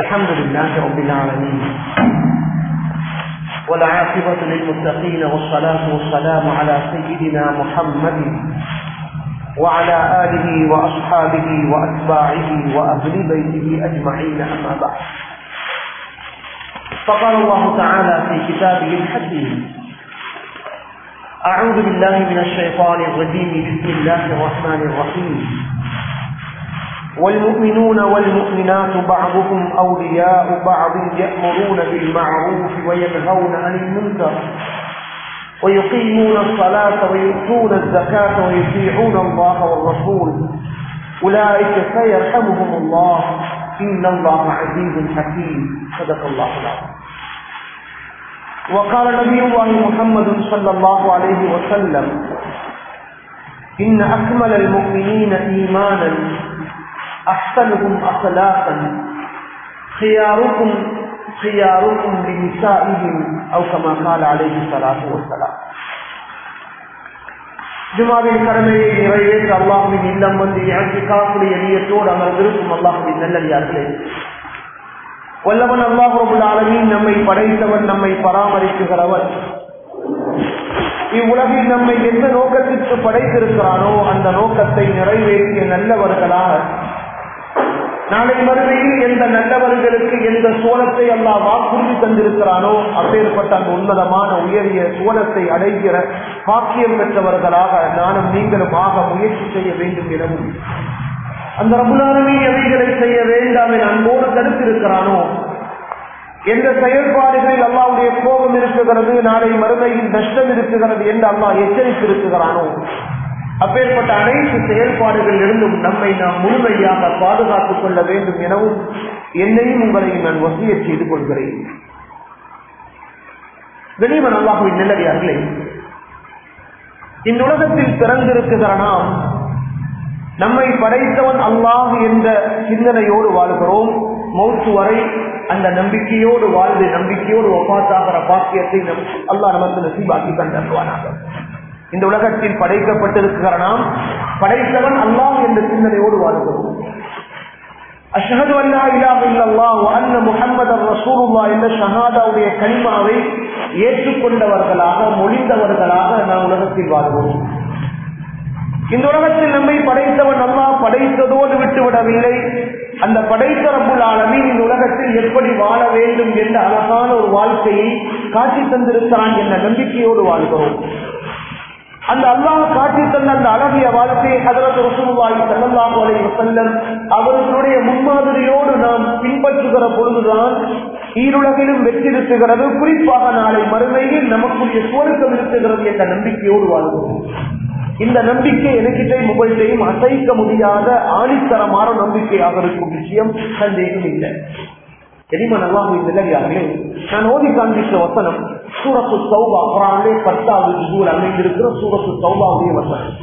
الحمد لله رب العالمين. والعاقبة للمتقين والصلاة والسلام على سيدنا محمد وعلى آله وأصحابه وأتباعه وأهل بيته أجمعين أما بعد. فقال الله تعالى في كتابه الحكيم أعوذ بالله من الشيطان الرجيم بسم الله الرحمن الرحيم. والمؤمنون والمؤمنات بعضهم أولياء بعض يأمرون بالمعروف وينهون عن المنكر ويقيمون الصلاة ويؤتون الزكاة ويطيعون الله والرسول. أولئك سيرحمهم الله. إن الله عزيز حكيم. صدق الله العظيم. وقال نبي الله محمد صلى الله عليه وسلم إن أكمل المؤمنين إيمانا أحسنهم أخلاقا خياركم خياركم لنسائهم أو كما قال عليه الصلاة والسلام ஜுமாவின் கடமையை நிறைவேற்ற அல்லாஹுவின் இல்லம் வந்து எனக்கு காப்புடைய எளியத்தோடு அமர்ந்திருக்கும் அல்லாஹுவின் நல்லடியார்களே வல்லவன் அல்லாஹுபுல் ஆலமின் நம்மை படைத்தவன் நம்மை பராமரிக்குகிறவன் இவ்வுலகில் நம்மை எந்த நோக்கத்திற்கு படைத்திருக்கிறானோ அந்த நோக்கத்தை நிறைவேற்றிய நல்லவர்களாக நாளை மறுமையில் எந்த நல்லவர்களுக்கு எந்த சோழத்தை அல்லா வாக்குறுதி தந்திருக்கிறானோ அப்பேற்பட்ட அந்த உன்னதமான உயரிய சோழத்தை அடைகிற பாக்கியம் பெற்றவர்களாக நானும் நீங்களும் ஆக முயற்சி செய்ய வேண்டும் எனவும். அந்த ரபுலானமே எவைகளை செய்ய வேண்டாம் என அன்போடு தடுத்திருக்கிறானோ? எந்த செயல்பாடுகளில் அல்லாவுடைய கோபம் இருக்குகிறது நாளை மறுமையில் நஷ்டம் இருக்குகிறது என்று அல்லா எச்சரித்திருக்கிறானோ? அப்பேற்பட்ட அனைத்து செயல்பாடுகளில் இருந்தும் நம்மை நாம் முழுமையாக பாதுகாத்துக் கொள்ள வேண்டும் எனவும் என்னையும் உங்களையும் நான் வசிய செய்து கொள்கிறேன். வெளிவன் அல்லாஹுவின் நிலவியார்களே இந்நுலகத்தில் பிறந்திருக்குகிற நாம் நம்மை படைத்தவன் அல்லாஹ் என்ற சிந்தனையோடு வாழ்கிறோம். மௌத்து வரை அந்த நம்பிக்கையோடு வாழ்ந்து நம்பிக்கையோடு ஒப்பாத்தாகிற பாக்கியத்தை அல்லாஹ் நமக்கு நசீபாக்கி தந்தருவானாக. இந்த உலகத்தில் படைக்கப்பட்டிருக்கிற நாம் படைத்தவன் அல்லாஹ் என்ற சிந்தனையோடு வாழ்கிறோம் அஷஹது அல்லா இலாஹ இல்லல்லாஹ் அன்ன முஹம்மது ரசூலுல்லா என்ற ஷஹாதாவுடைய கனிமாவை ஏற்றுக்கொண்டவர்களாக மொழிந்தவர்களாக நாம் உலகத்தில் வாழ்கிறோம் இந்த உலகத்தில் நம்மை படைத்தவன் அல்லா படைத்ததோடு விட்டுவிடவில்லை. அந்த படைத்த ரப்புல் ஆலமின் இந்த உலகத்தில் எப்படி வாழ வேண்டும் என்ற அழகான ஒரு வாழ்க்கையை காட்சி தந்திருக்கிறான் என்ற நம்பிக்கையோடு வாழ்கிறோம். அந்த அல்லாஹ் காட்டி தந்த அந்த அழகிய வாழ்க்கையை அதற்கு ரசூலுல்லாஹி ஸல்லல்லாஹு அலைஹி வஸல்லம் அவர்களுடைய முன்மாதிரியோடு நாம் பின்பற்றுகிற பொழுதுதான் ஈருலகிலும் வெற்றி இருக்குகிறது குறிப்பாக நாளை மறுமையில் நமக்குரிய சுவர்க்கம் இருக்குகிறது என்ற நம்பிக்கையோடு வாழ்வோம். இந்த நம்பிக்கை எனக்கிட்டையும் உங்கள்கிட்டையும் அசைக்க முடியாத ஆணித்தரமான நம்பிக்கையாக இருக்கும் விஷயம் சந்தேகம் இல்லை. தெரியுமா நல்லா நிலையார்களே நான் ஓதி காண்பித்த வசனம் சூரத்து சௌபா குரானே பத்தாவது ஜூல் அமைந்திருக்கிற சூரத்து சௌபாவுடைய வசனம்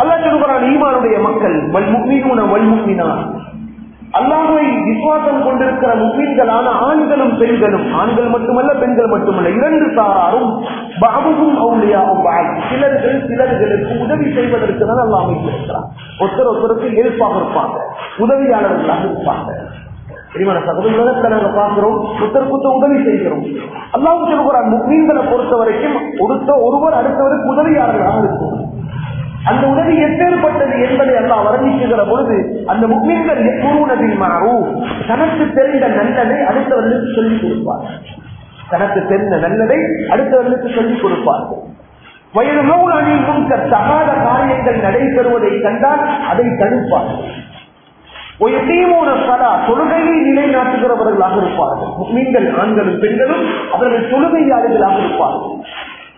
அல்லா சொல்லுகிறான் ஈமானுடைய மக்கள் வல்முக்மீன வல்முக்மினா அல்லாஹுவை விசுவாசம் கொண்டிருக்கிற முஸ்லீம்களான ஆண்களும் பெண்களும் ஆண்கள் மட்டுமல்ல பெண்கள் மட்டுமல்ல இரண்டு சாராரும் பாபுகும் அவுளியாவும் சிலர்கள் சிலர்களுக்கு உதவி செய்வதற்கு தான் அல்லா அமைத்திருக்கிறார் ஒருத்தர் ஒருத்தருக்கு ஹெல்ப்பாக இருப்பாங்க உதவியாளர்களாக இருப்பாங்க தெரியுமா சகோதரத்தை நாங்க பாக்குறோம் ஒருத்தருக்கு உதவி செய்கிறோம். அல்லாவும் சொல்லுகிறார் முஸ்லீம்களை பொறுத்த வரைக்கும் ஒருத்த ஒருவர் அடுத்தவருக்கு உதவியாளர்களாக இருக்கும். அந்த உதவி எப்பேற்பட்டது என்பதை எல்லாம் வர்ணிக்குகிற பொழுது அந்த முக்மீன்கள் எப்பூனதில் மாறும் தனக்கு தெரிந்த நல்லதை அடுத்தவர்களுக்கு சொல்லிக் கொடுப்பார். தனக்கு தெரிந்த நல்லதை அடுத்தவர்களுக்கு சொல்லிக் கொடுப்பார். வயது நூலணில் முன்க தகாத காரியங்கள் நடைபெறுவதை கண்டால் அதை தடுப்பார். தொழுகையை நிலைநாட்டுகிறவர்களாக இருப்பார்கள். நீங்கள் ஆண்களும் பெண்களும் அவர்கள் தொழுகையாளிகளாக இருப்பார்கள்.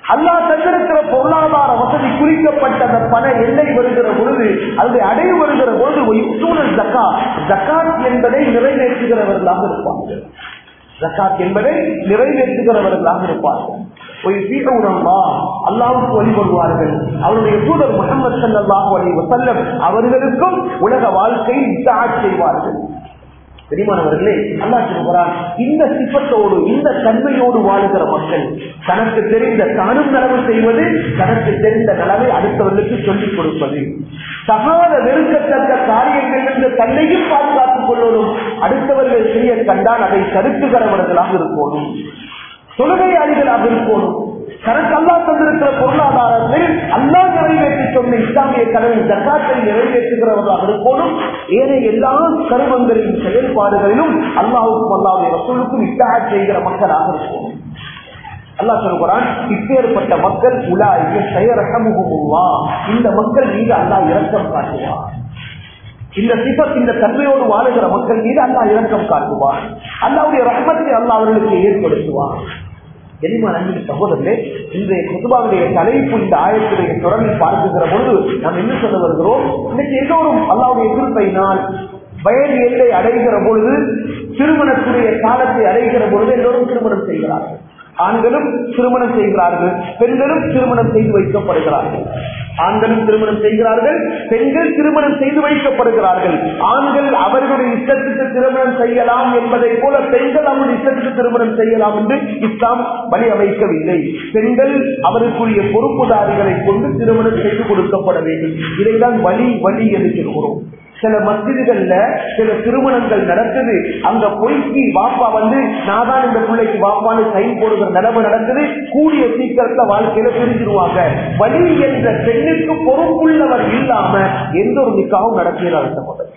அல்லா தந்திருக்கிற பொருளாதார வசதி குறிக்கப்பட்ட அந்த பண எல்லை வருகிற பொழுது அதை அடைவு வருகிற பொழுது ஜக்கா ஜக்காத் என்பதை நிறைவேற்றுகிறவர்களாக இருப்பார்கள். ஜக்காத் என்பதை நிறைவேற்றுகிறவர்களாக இருப்பார்கள். அல்லாவுக்கு வழிபடுவார்கள். அவருடைய தூதர் முகமது சல்லாஹு அலி வசல்லம் அவர்களுக்கும் உலக வாழ்க்கையை இத்தாட் செய்வார்கள். பெரியமானவர்களே அல்லா சொல்கிறான் இந்த சிப்பத்தோடு இந்த தன்மையோடு வாழுகிற மக்கள் தனக்கு தெரிந்த தானும் நலவு செய்வது தனக்கு தெரிந்த நலவை அடுத்தவர்களுக்கு சொல்லிக் கொடுப்பது. சகாத வெறுக்கத்தக்க காரியங்கள் தன்னையும் பாதுகாத்துக் கொள்ளணும். அடுத்தவர்கள் செய்ய கண்டால் அதை கருத்துகிறவர்களாக இருக்கணும். தொழுகையாளிகளாக இருக்கணும் தனக்கு அல்லா தந்திருக்கிற பொருளாதாரத்தை அல்லா நிறைவேற்றி சொன்ன இஸ்லாமிய கடமை ஜக்காத்தை நிறைவேற்றுகிறவர்களாக இருக்கணும் ஏனைய எல்லா கருமங்களின் செயல்பாடுகளிலும் அல்லாவுக்கும் அல்லாவுடைய வசூலுக்கும் இட்டாக செய்கிற மக்களாக இருக்கணும் அல்லா சொல்கிறான் இப்பேற்பட்ட மக்கள் உலாய செயரகமுகமுவா இந்த மக்கள் மீது அல்லா இரக்கம் காட்டுவார். இந்த சிபத் இந்த தன்மையோடு வாழுகிற மக்கள் மீது அல்லா இரக்கம் காட்டுவார். அல்லாவுடைய ரஹமத்தை அல்லா அவர்களுக்கு ஏற்படுத்துவார். எளிமா நன்றி சகோதரர்களே இன்றைய குதுபாவுடைய தலைப்பு இந்த ஆயத்துடைய தொடர்பில் பார்க்குகிற பொழுது நாம் என்ன சொல்ல வருகிறோம்? இன்னைக்கு எல்லோரும் அல்லாவுடைய எதிர்ப்பையினால் வயது எல்லை அடைகிற பொழுது திருமணத்துடைய காலத்தை அடைகிற பொழுது எல்லோரும் திருமணம் செய்கிறார்கள். ஆண்களும் திருமணம் செய்கிறார்கள் பெண்களும் திருமணம் செய்து வைக்கப்படுகிறார்கள். ஆண்களும் திருமணம் செய்கிறார்கள் பெண்கள் திருமணம் செய்து வைக்கப்படுகிறார்கள். ஆண்கள் அவர்களுடைய இஷ்டத்துக்கு திருமணம் செய்யலாம் என்பதை போல பெண்கள் அவருடைய இஷ்டத்துக்கு திருமணம் செய்யலாம் என்று இஸ்லாம் வழி அமைக்கவில்லை. பெண்கள் அவருக்குரிய பொறுப்புதாரிகளை கொண்டு திருமணம் செய்து கொடுக்கப்பட வேண்டும். இதைதான் வழி வழி என்று சொல்கிறோம். சில மஸ்ஜிதுகள்ல சில திருமணங்கள் நடக்குது. அங்க பொய்க்கு வாப்பா வந்து நான் தான் இந்த பிள்ளைக்கு வாப்பான்னு சைன் போடுகிற நிலைமை நடக்குது. கூடிய சீக்கிரத்தை வாழ்க்கையில பிரிஞ்சிருவாங்க வழி என்ற பெண்ணுக்கு பொறுப்புள்ளவர் இல்லாம எந்த ஒரு நிக்காவும் நடக்கையில் அழுத்தப்பட்டது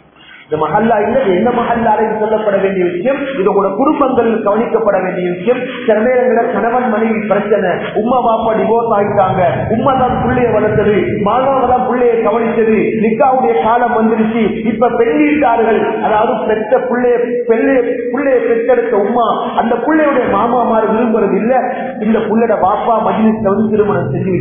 இந்த மஹல்லா இல்ல என்ன மஹல்லாரை சொல்லப்பட வேண்டிய விஷயம் இதோட குடும்பங்கள் கவனிக்கப்பட வேண்டிய விஷயம். சில நேரங்களில் கணவன் மனைவி பிரச்சனை உமா பாப்பா டிவோர்ஸ் ஆகிட்டாங்க உமா தான் பிள்ளைய வளர்த்தது மாணவ தான் பிள்ளைய கவனித்தது நிக்காவுடைய காலம் வந்துருச்சு. இப்ப பெண்ணிட்டார்கள் அதாவது பெற்ற பிள்ளைய பெண்ணைய பிள்ளைய பெற்றெடுத்த உமா அந்த பிள்ளையுடைய மாமாமார் விரும்புறது இல்ல. இந்த பிள்ளையோட பாப்பா மஜிலிஸ்ல வந்து திருமணம் செஞ்சு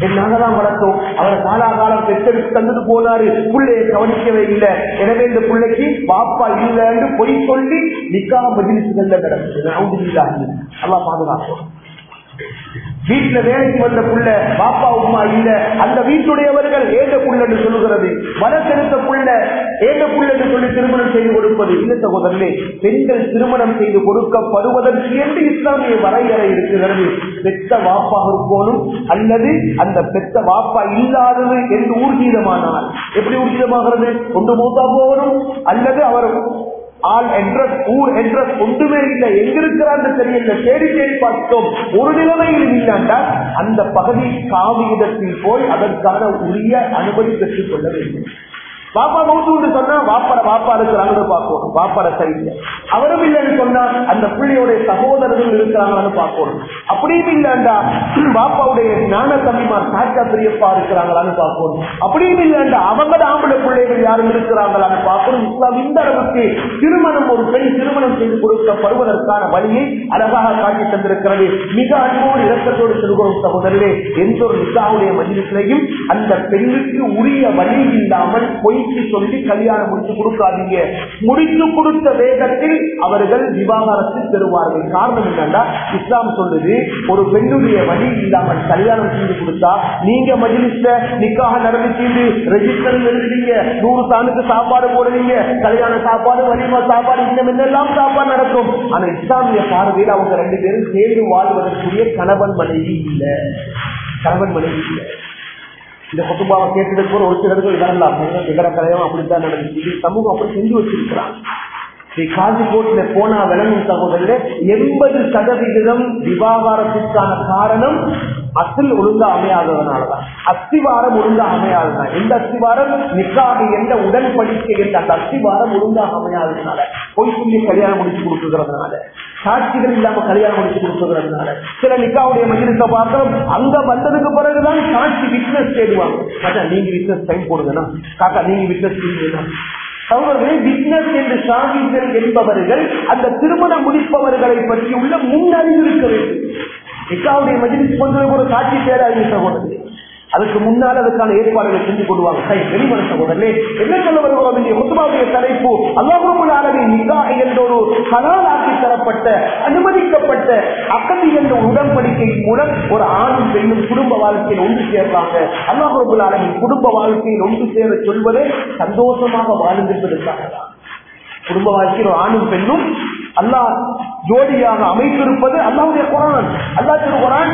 வைக்கிறதுக்காக நாங்கதான் வளர்த்தோம் அவர் காலாகாலம் பெற்றெடுத்து தந்துட்டு போனாரு. பிள்ளையை கவனிக்கவே இல்லை. எனவே இந்த பிள்ளைக்கு பாப்பா இல்லைன்னு பொய் சொல்லி நிக்கா மஜிலிசுகள்ல நடக்குது நல்லா பாதுகாப்போம் வீட்டுல வேலைக்கு வந்த புள்ள பாப்பா உமா இல்ல அந்த வீட்டுடையவர்கள் ஏக புள்ளன்னு சொல்லுகிறது? வளர்த்தெடுத்த புள்ள ஏக புள்ளன்னு சொல்லி திருமணம் செய்து கொடுப்பது இல்ல சகோதரனே பெண்கள் திருமணம் செய்து கொடுக்கப்படுவதற்கு என்று இஸ்லாமிய வரையறை இருக்கிறது? பெத்த வாப்பாக போலும் அல்லது அந்த பெத்த வாப்பா இல்லாதது என்று ஊர்ஜீதமானால். எப்படி ஊர்ஜீதமாகிறது? கொண்டு மூத்தா போகணும் அல்லது அவர் ஆள் என்ட்ரஸ் ஊர் என்ட்ரஸ் ஒன்றுமே இல்லை. எங்கிருக்கிறான்னு தெரியல தேடி தேடி பார்த்தோம். ஒரு நிலைமையில் இல்லாண்டா அந்த பகுதி காவியிடத்தில் போய் அதற்கான உரிய அனுமதி பெற்றுக் கொள்ள வேண்டும். பாப்பா மௌத்து சொன்னா வாப்பாட வாப்பா இருக்கிறாங்கன்னு பார்க்கணும் வாப்பாட சைட்ல அவரும் இல்லைன்னு சொன்னா அந்த பிள்ளையோட சகோதரர்கள் இருக்கிறாங்கன்னு பார்க்கணும் அப்படியும் இல்லைண்டா பாப்பாவுடைய ஞான தம்பிமார் சாச்சா பெரியப்பா இருக்கிறாங்களான்னு பார்க்கணும் அப்படியும் இல்லைண்டா அவங்க ஆம்பளை பிள்ளைகள் யாரும் இருக்கிறாங்களான்னு பார்க்கணும் இஸ்லாம் இந்த அளவுக்கு திருமணம் ஒரு பெண் திருமணம் செய்து கொடுக்கப்படுவதற்கான வழியை அழகாக காட்டி தந்திருக்கிறது. மிக அன்போடு இலக்கத்தோடு சொல்கிறோம் சகோதரரே எந்த ஒரு நிசாவுடைய மதிப்பிலையும் அந்த பெண்ணுக்கு உரிய வழி இல்லாமல் பொய் பொய்க்கு சொல்லி கல்யாணம் முடிச்சு கொடுக்காதீங்க. முடித்து கொடுத்த வேகத்தில் அவர்கள் விவாகரத்து பெறுவார்கள். காரணம் என்னன்னா இஸ்லாம் சொல்லுது ஒரு பெண்ணுடைய வழி இல்லாமல் கல்யாணம் செஞ்சு கொடுத்தா நீங்க மஜிலிஸ்ல நிக்காக நடந்துச்சு ரெஜிஸ்டர் எழுதுறீங்க நூறு தானுக்கு சாப்பாடு போடுறீங்க கல்யாண சாப்பாடு வலிமா சாப்பாடு இன்னும் என்னெல்லாம் சாப்பாடு நடக்கும். ஆனா இஸ்லாமிய பார்வையில் அவங்க ரெண்டு பேரும் சேர்ந்து வாழ்வதற்குரிய கணவன் மனைவி இல்லை. கணவன் மனைவி இல்லை. இந்த குடும்பாவை கேட்டதுக்கு ஒரு சிலர்கள் வரலாம் எங்கட கலையம் அப்படித்தான் நடந்துச்சு. இது சமூகம் அப்படி செஞ்சு வச்சிருக்கிறான் காஞ்சிபோட்ல போனா விளங்கும் சகோதரர் எண்பது சதவிகிதம் விவாகாரத்திற்கான காரணம் அசில் ஒழுங்கா அமையாததுனாலதான். அஸ்திவாரம் ஒழுங்கா அமையாதுதான் எந்த அஸ்திவாரம் நிக்காது எந்த உடன்படிக்கை என்ற அந்த அஸ்திவாரம் ஒழுங்கா அமையாததுனால. பொய் சொல்லி கல்யாணம் முடிச்சு கொடுக்குறதுனால சாட்சிகள் இல்லாம கல்யாணம் முடிச்சு கொடுக்குறதுனால சில நிக்காவுடைய மகிழ்ச்சியை பார்க்கிறோம் அங்க வந்ததுக்கு பிறகுதான் சாட்சி விட்னஸ் தேடுவாங்க. நீங்க விட்னஸ் டைம் போடுங்கன்னா காக்கா நீங்க விட்னஸ் அவர்களே விக்னஸ் என்று சாகிகள் என்பவர்கள் அந்த திருமணம் முடிப்பவர்களை பற்றி உள்ள முன்னறிவு இருக்க வேண்டும். மதிப்பு மஜிலிஸ் ஒரு காட்சி பேராக சகோதரர். அதுக்கு முன்னால் அதுக்கான ஏற்பாடுகளை செஞ்சு கொள்வாங்க. கை வெளிமன என்ன சொல்ல வருகிறோம்? இந்த முத்துமாவுடைய தலைப்பு அல்லாஹுல் அளவை நிகா என்ற ஒரு கலாலாக்கி தரப்பட்ட அனுமதிக்கப்பட்ட அக்கதி என்ற உடன்படிக்கை மூலம் ஒரு ஆணும் பெண்ணும் குடும்ப வாழ்க்கையில் ஒன்று சேர்றாங்க. அல்லாஹுல் அளவின் குடும்ப வாழ்க்கையில் ஒன்று சேர சொல்வதே சந்தோஷமாக வாழ்ந்திருப்பதற்காக தான். குடும்ப வாழ்க்கையில் ஒரு ஆணும் பெண்ணும் அல்லாஹ் ஜோடியாக அமைத்திருப்பது அல்லாவுடைய குரான். அல்லா குரான்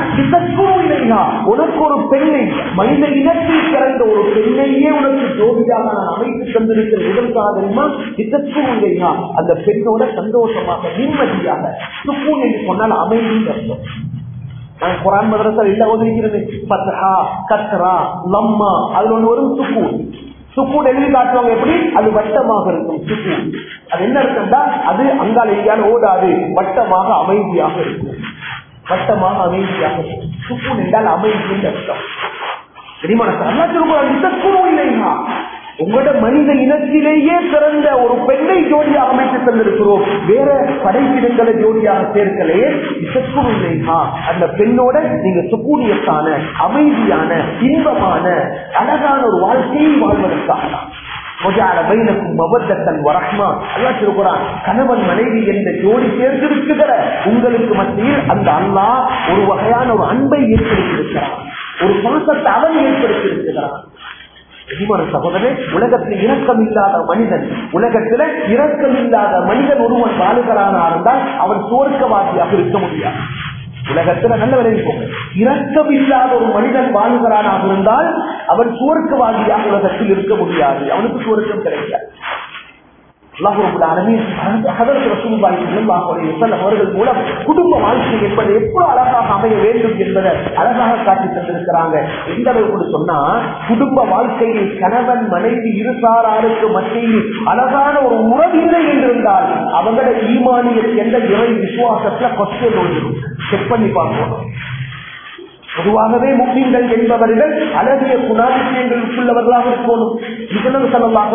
உனக்கு ஒரு பெண்ணை மனித இனத்தில் பிறந்த ஒரு பெண்ணையே உனக்கு ஜோடியாக நான் அமைத்து தந்திருக்கிற இதற்காக தெரியுமா? இதற்கும் இல்லையா அந்த பெண்ணோட சந்தோஷமாக நிம்மதியாக சுக்கூன் என்று சொன்னால் அமைதியும் அர்த்தம். நான் குரான் மதரசால் இல்ல ஒதுக்கிறது பத்ஹா கத்ரா லம்மா. அதுல ஒன்று வரும் சுக்கூன் சுக்கூன் எழுதி காட்டுவாங்க எப்படி? அது வட்டமாக இருக்கும் சுக்கு அது என்ன இருக்குன்னா அது அங்கால எங்கேயாலும் ஓடாது. வட்டமாக அமைதியாக இருக்கும். வட்டமாக அமைதியாக இருக்கும். சுக்கூன் என்றால் அமைதி அர்த்தம். தெரியுமா? அல்லா திருக்குறள் இதற்கும் உங்களோட மனித இனத்திலேயே சிறந்த ஒரு பெண்ணை ஜோடியாக அமைத்து தந்திருக்கிறோம். வேற படைப்பிடங்களை ஜோடியாக சேர்க்கலையே இதற்கும் அந்த பெண்ணோட நீங்க சுக்கூடியத்தான அமைதியான இன்பமான அழகான ஒரு வாழ்க்கையை வாழ்வதற்காக. கணவன் மனைவி என்ற ஜோடி சேர்ந்திருக்கிற உங்களுக்கு மத்தியில் அந்த அல்லா ஒரு வகையான ஒரு அன்பை ஏற்படுத்தியிருக்கிறார் ஒரு பாசத்தை அவன் ஏற்படுத்தியிருக்கிறான். சகோதரே உலகத்தில் இரக்கம் இல்லாத மனிதன் உலகத்துல இரக்கம் இல்லாத மனிதன் ஒருவன் வாழுகிறானா இருந்தால் அவன் சோர்க்கவாதியாக இருக்க முடியாது. உலகத்துல நல்ல விளைவிப்போம் இரக்கம் இல்லாத ஒரு மனிதன் வாழுகிறானாக இருந்தால் அவன் சோர்க்கவாதியாக உலகத்தில் இருக்க முடியாது. அவனுக்கு சோர்க்கம் கிடைக்காது. அவர்கள் மூலம் குடும்ப வாழ்க்கை என்பது எவ்வளவு அழகாக அமைய வேண்டும் என்பதை அழகாக காட்டி தந்திருக்கிறாங்க. எந்த அளவுக்கு சொன்னா குடும்ப வாழ்க்கையில் கணவன் மனைவி இருசாராருக்கு மத்தியில் அழகான ஒரு உறவில்லை என்றிருந்தால் அவங்களோட ஈமானிய எந்த இறை விசுவாசத்துல கொஸ்டின் ஒன்று செக் பண்ணி பார்க்கணும் பொதுவாகவே முஸ்லிம்கள் என்பவர்கள் அழகிய குணாதிசயங்களுக்குள்ளவர்களாக இருக்கணும். இதனம் சொல்லலாம்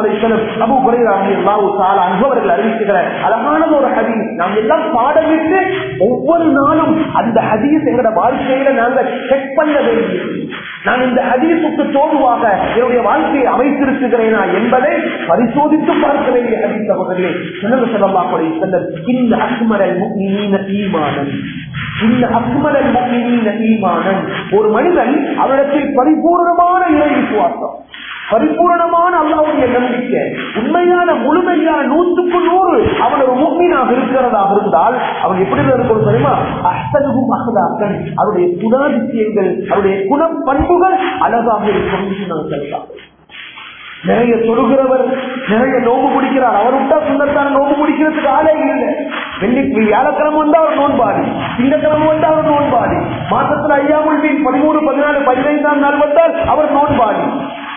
அபு அனுபவர்கள் அறிவிக்கிற அழகான ஒரு ஹதீஸ். நாம் எல்லாம் பாடமிட்டு ஒவ்வொரு நாளும் அந்த ஹதீஸ் எங்களோட வாழ்க்கையில நாங்கள் செக் பண்ண வேண்டியது. நான் இந்த ஹதீஸுக்கு தோதுவாக என்னுடைய வாழ்க்கையை அமைத்திருக்கிறேனா என்பதை பரிசோதித்து பார்க்க வேண்டிய ஹதீஸ் சகோதரர்களே சிலர் சொல்லலாம் செல்லம் இந்த அக்மரல் முக்மீன ஈமானன். இந்த அக்மரல் முக்மீன ஈமானன். ஒரு மனிதன் அவரிடத்தில் பரிபூர்ணமான இறை விசுவாசம். பரிபூர்ணமான அல்லாவுடைய நம்பிக்கை உண்மையான முழுமையான நூற்றுக்கு நூறு அவன் ஒரு முக்மீனாக இருக்கிறதாக இருந்தால் அவன் எப்படி இருக்கணும் தெரியுமா? அஸ்தனுகும் அகதாக்கள் அவருடைய குணாதிசயங்கள் அவருடைய குணம் பண்புகள் அழகாக இருக்கும் நிறைய தொழுகிறவர் நிறைய நோம்பு பிடிக்கிறார் அவர் விட்டா சுந்தரத்தான நோம்பு பிடிக்கிறதுக்கு ஆளே இல்லை. வெள்ளி வியாழக்கிழமை வந்தா அவர் நோன்பாடி திங்கக்கிழமை வந்தா அவர் நோன்பாடி மாசத்துல ஐயாமல் மீன் பதிமூணு பதினாலு பதினைந்தாம் நாள் வந்தால் அவர் நோன்பாடி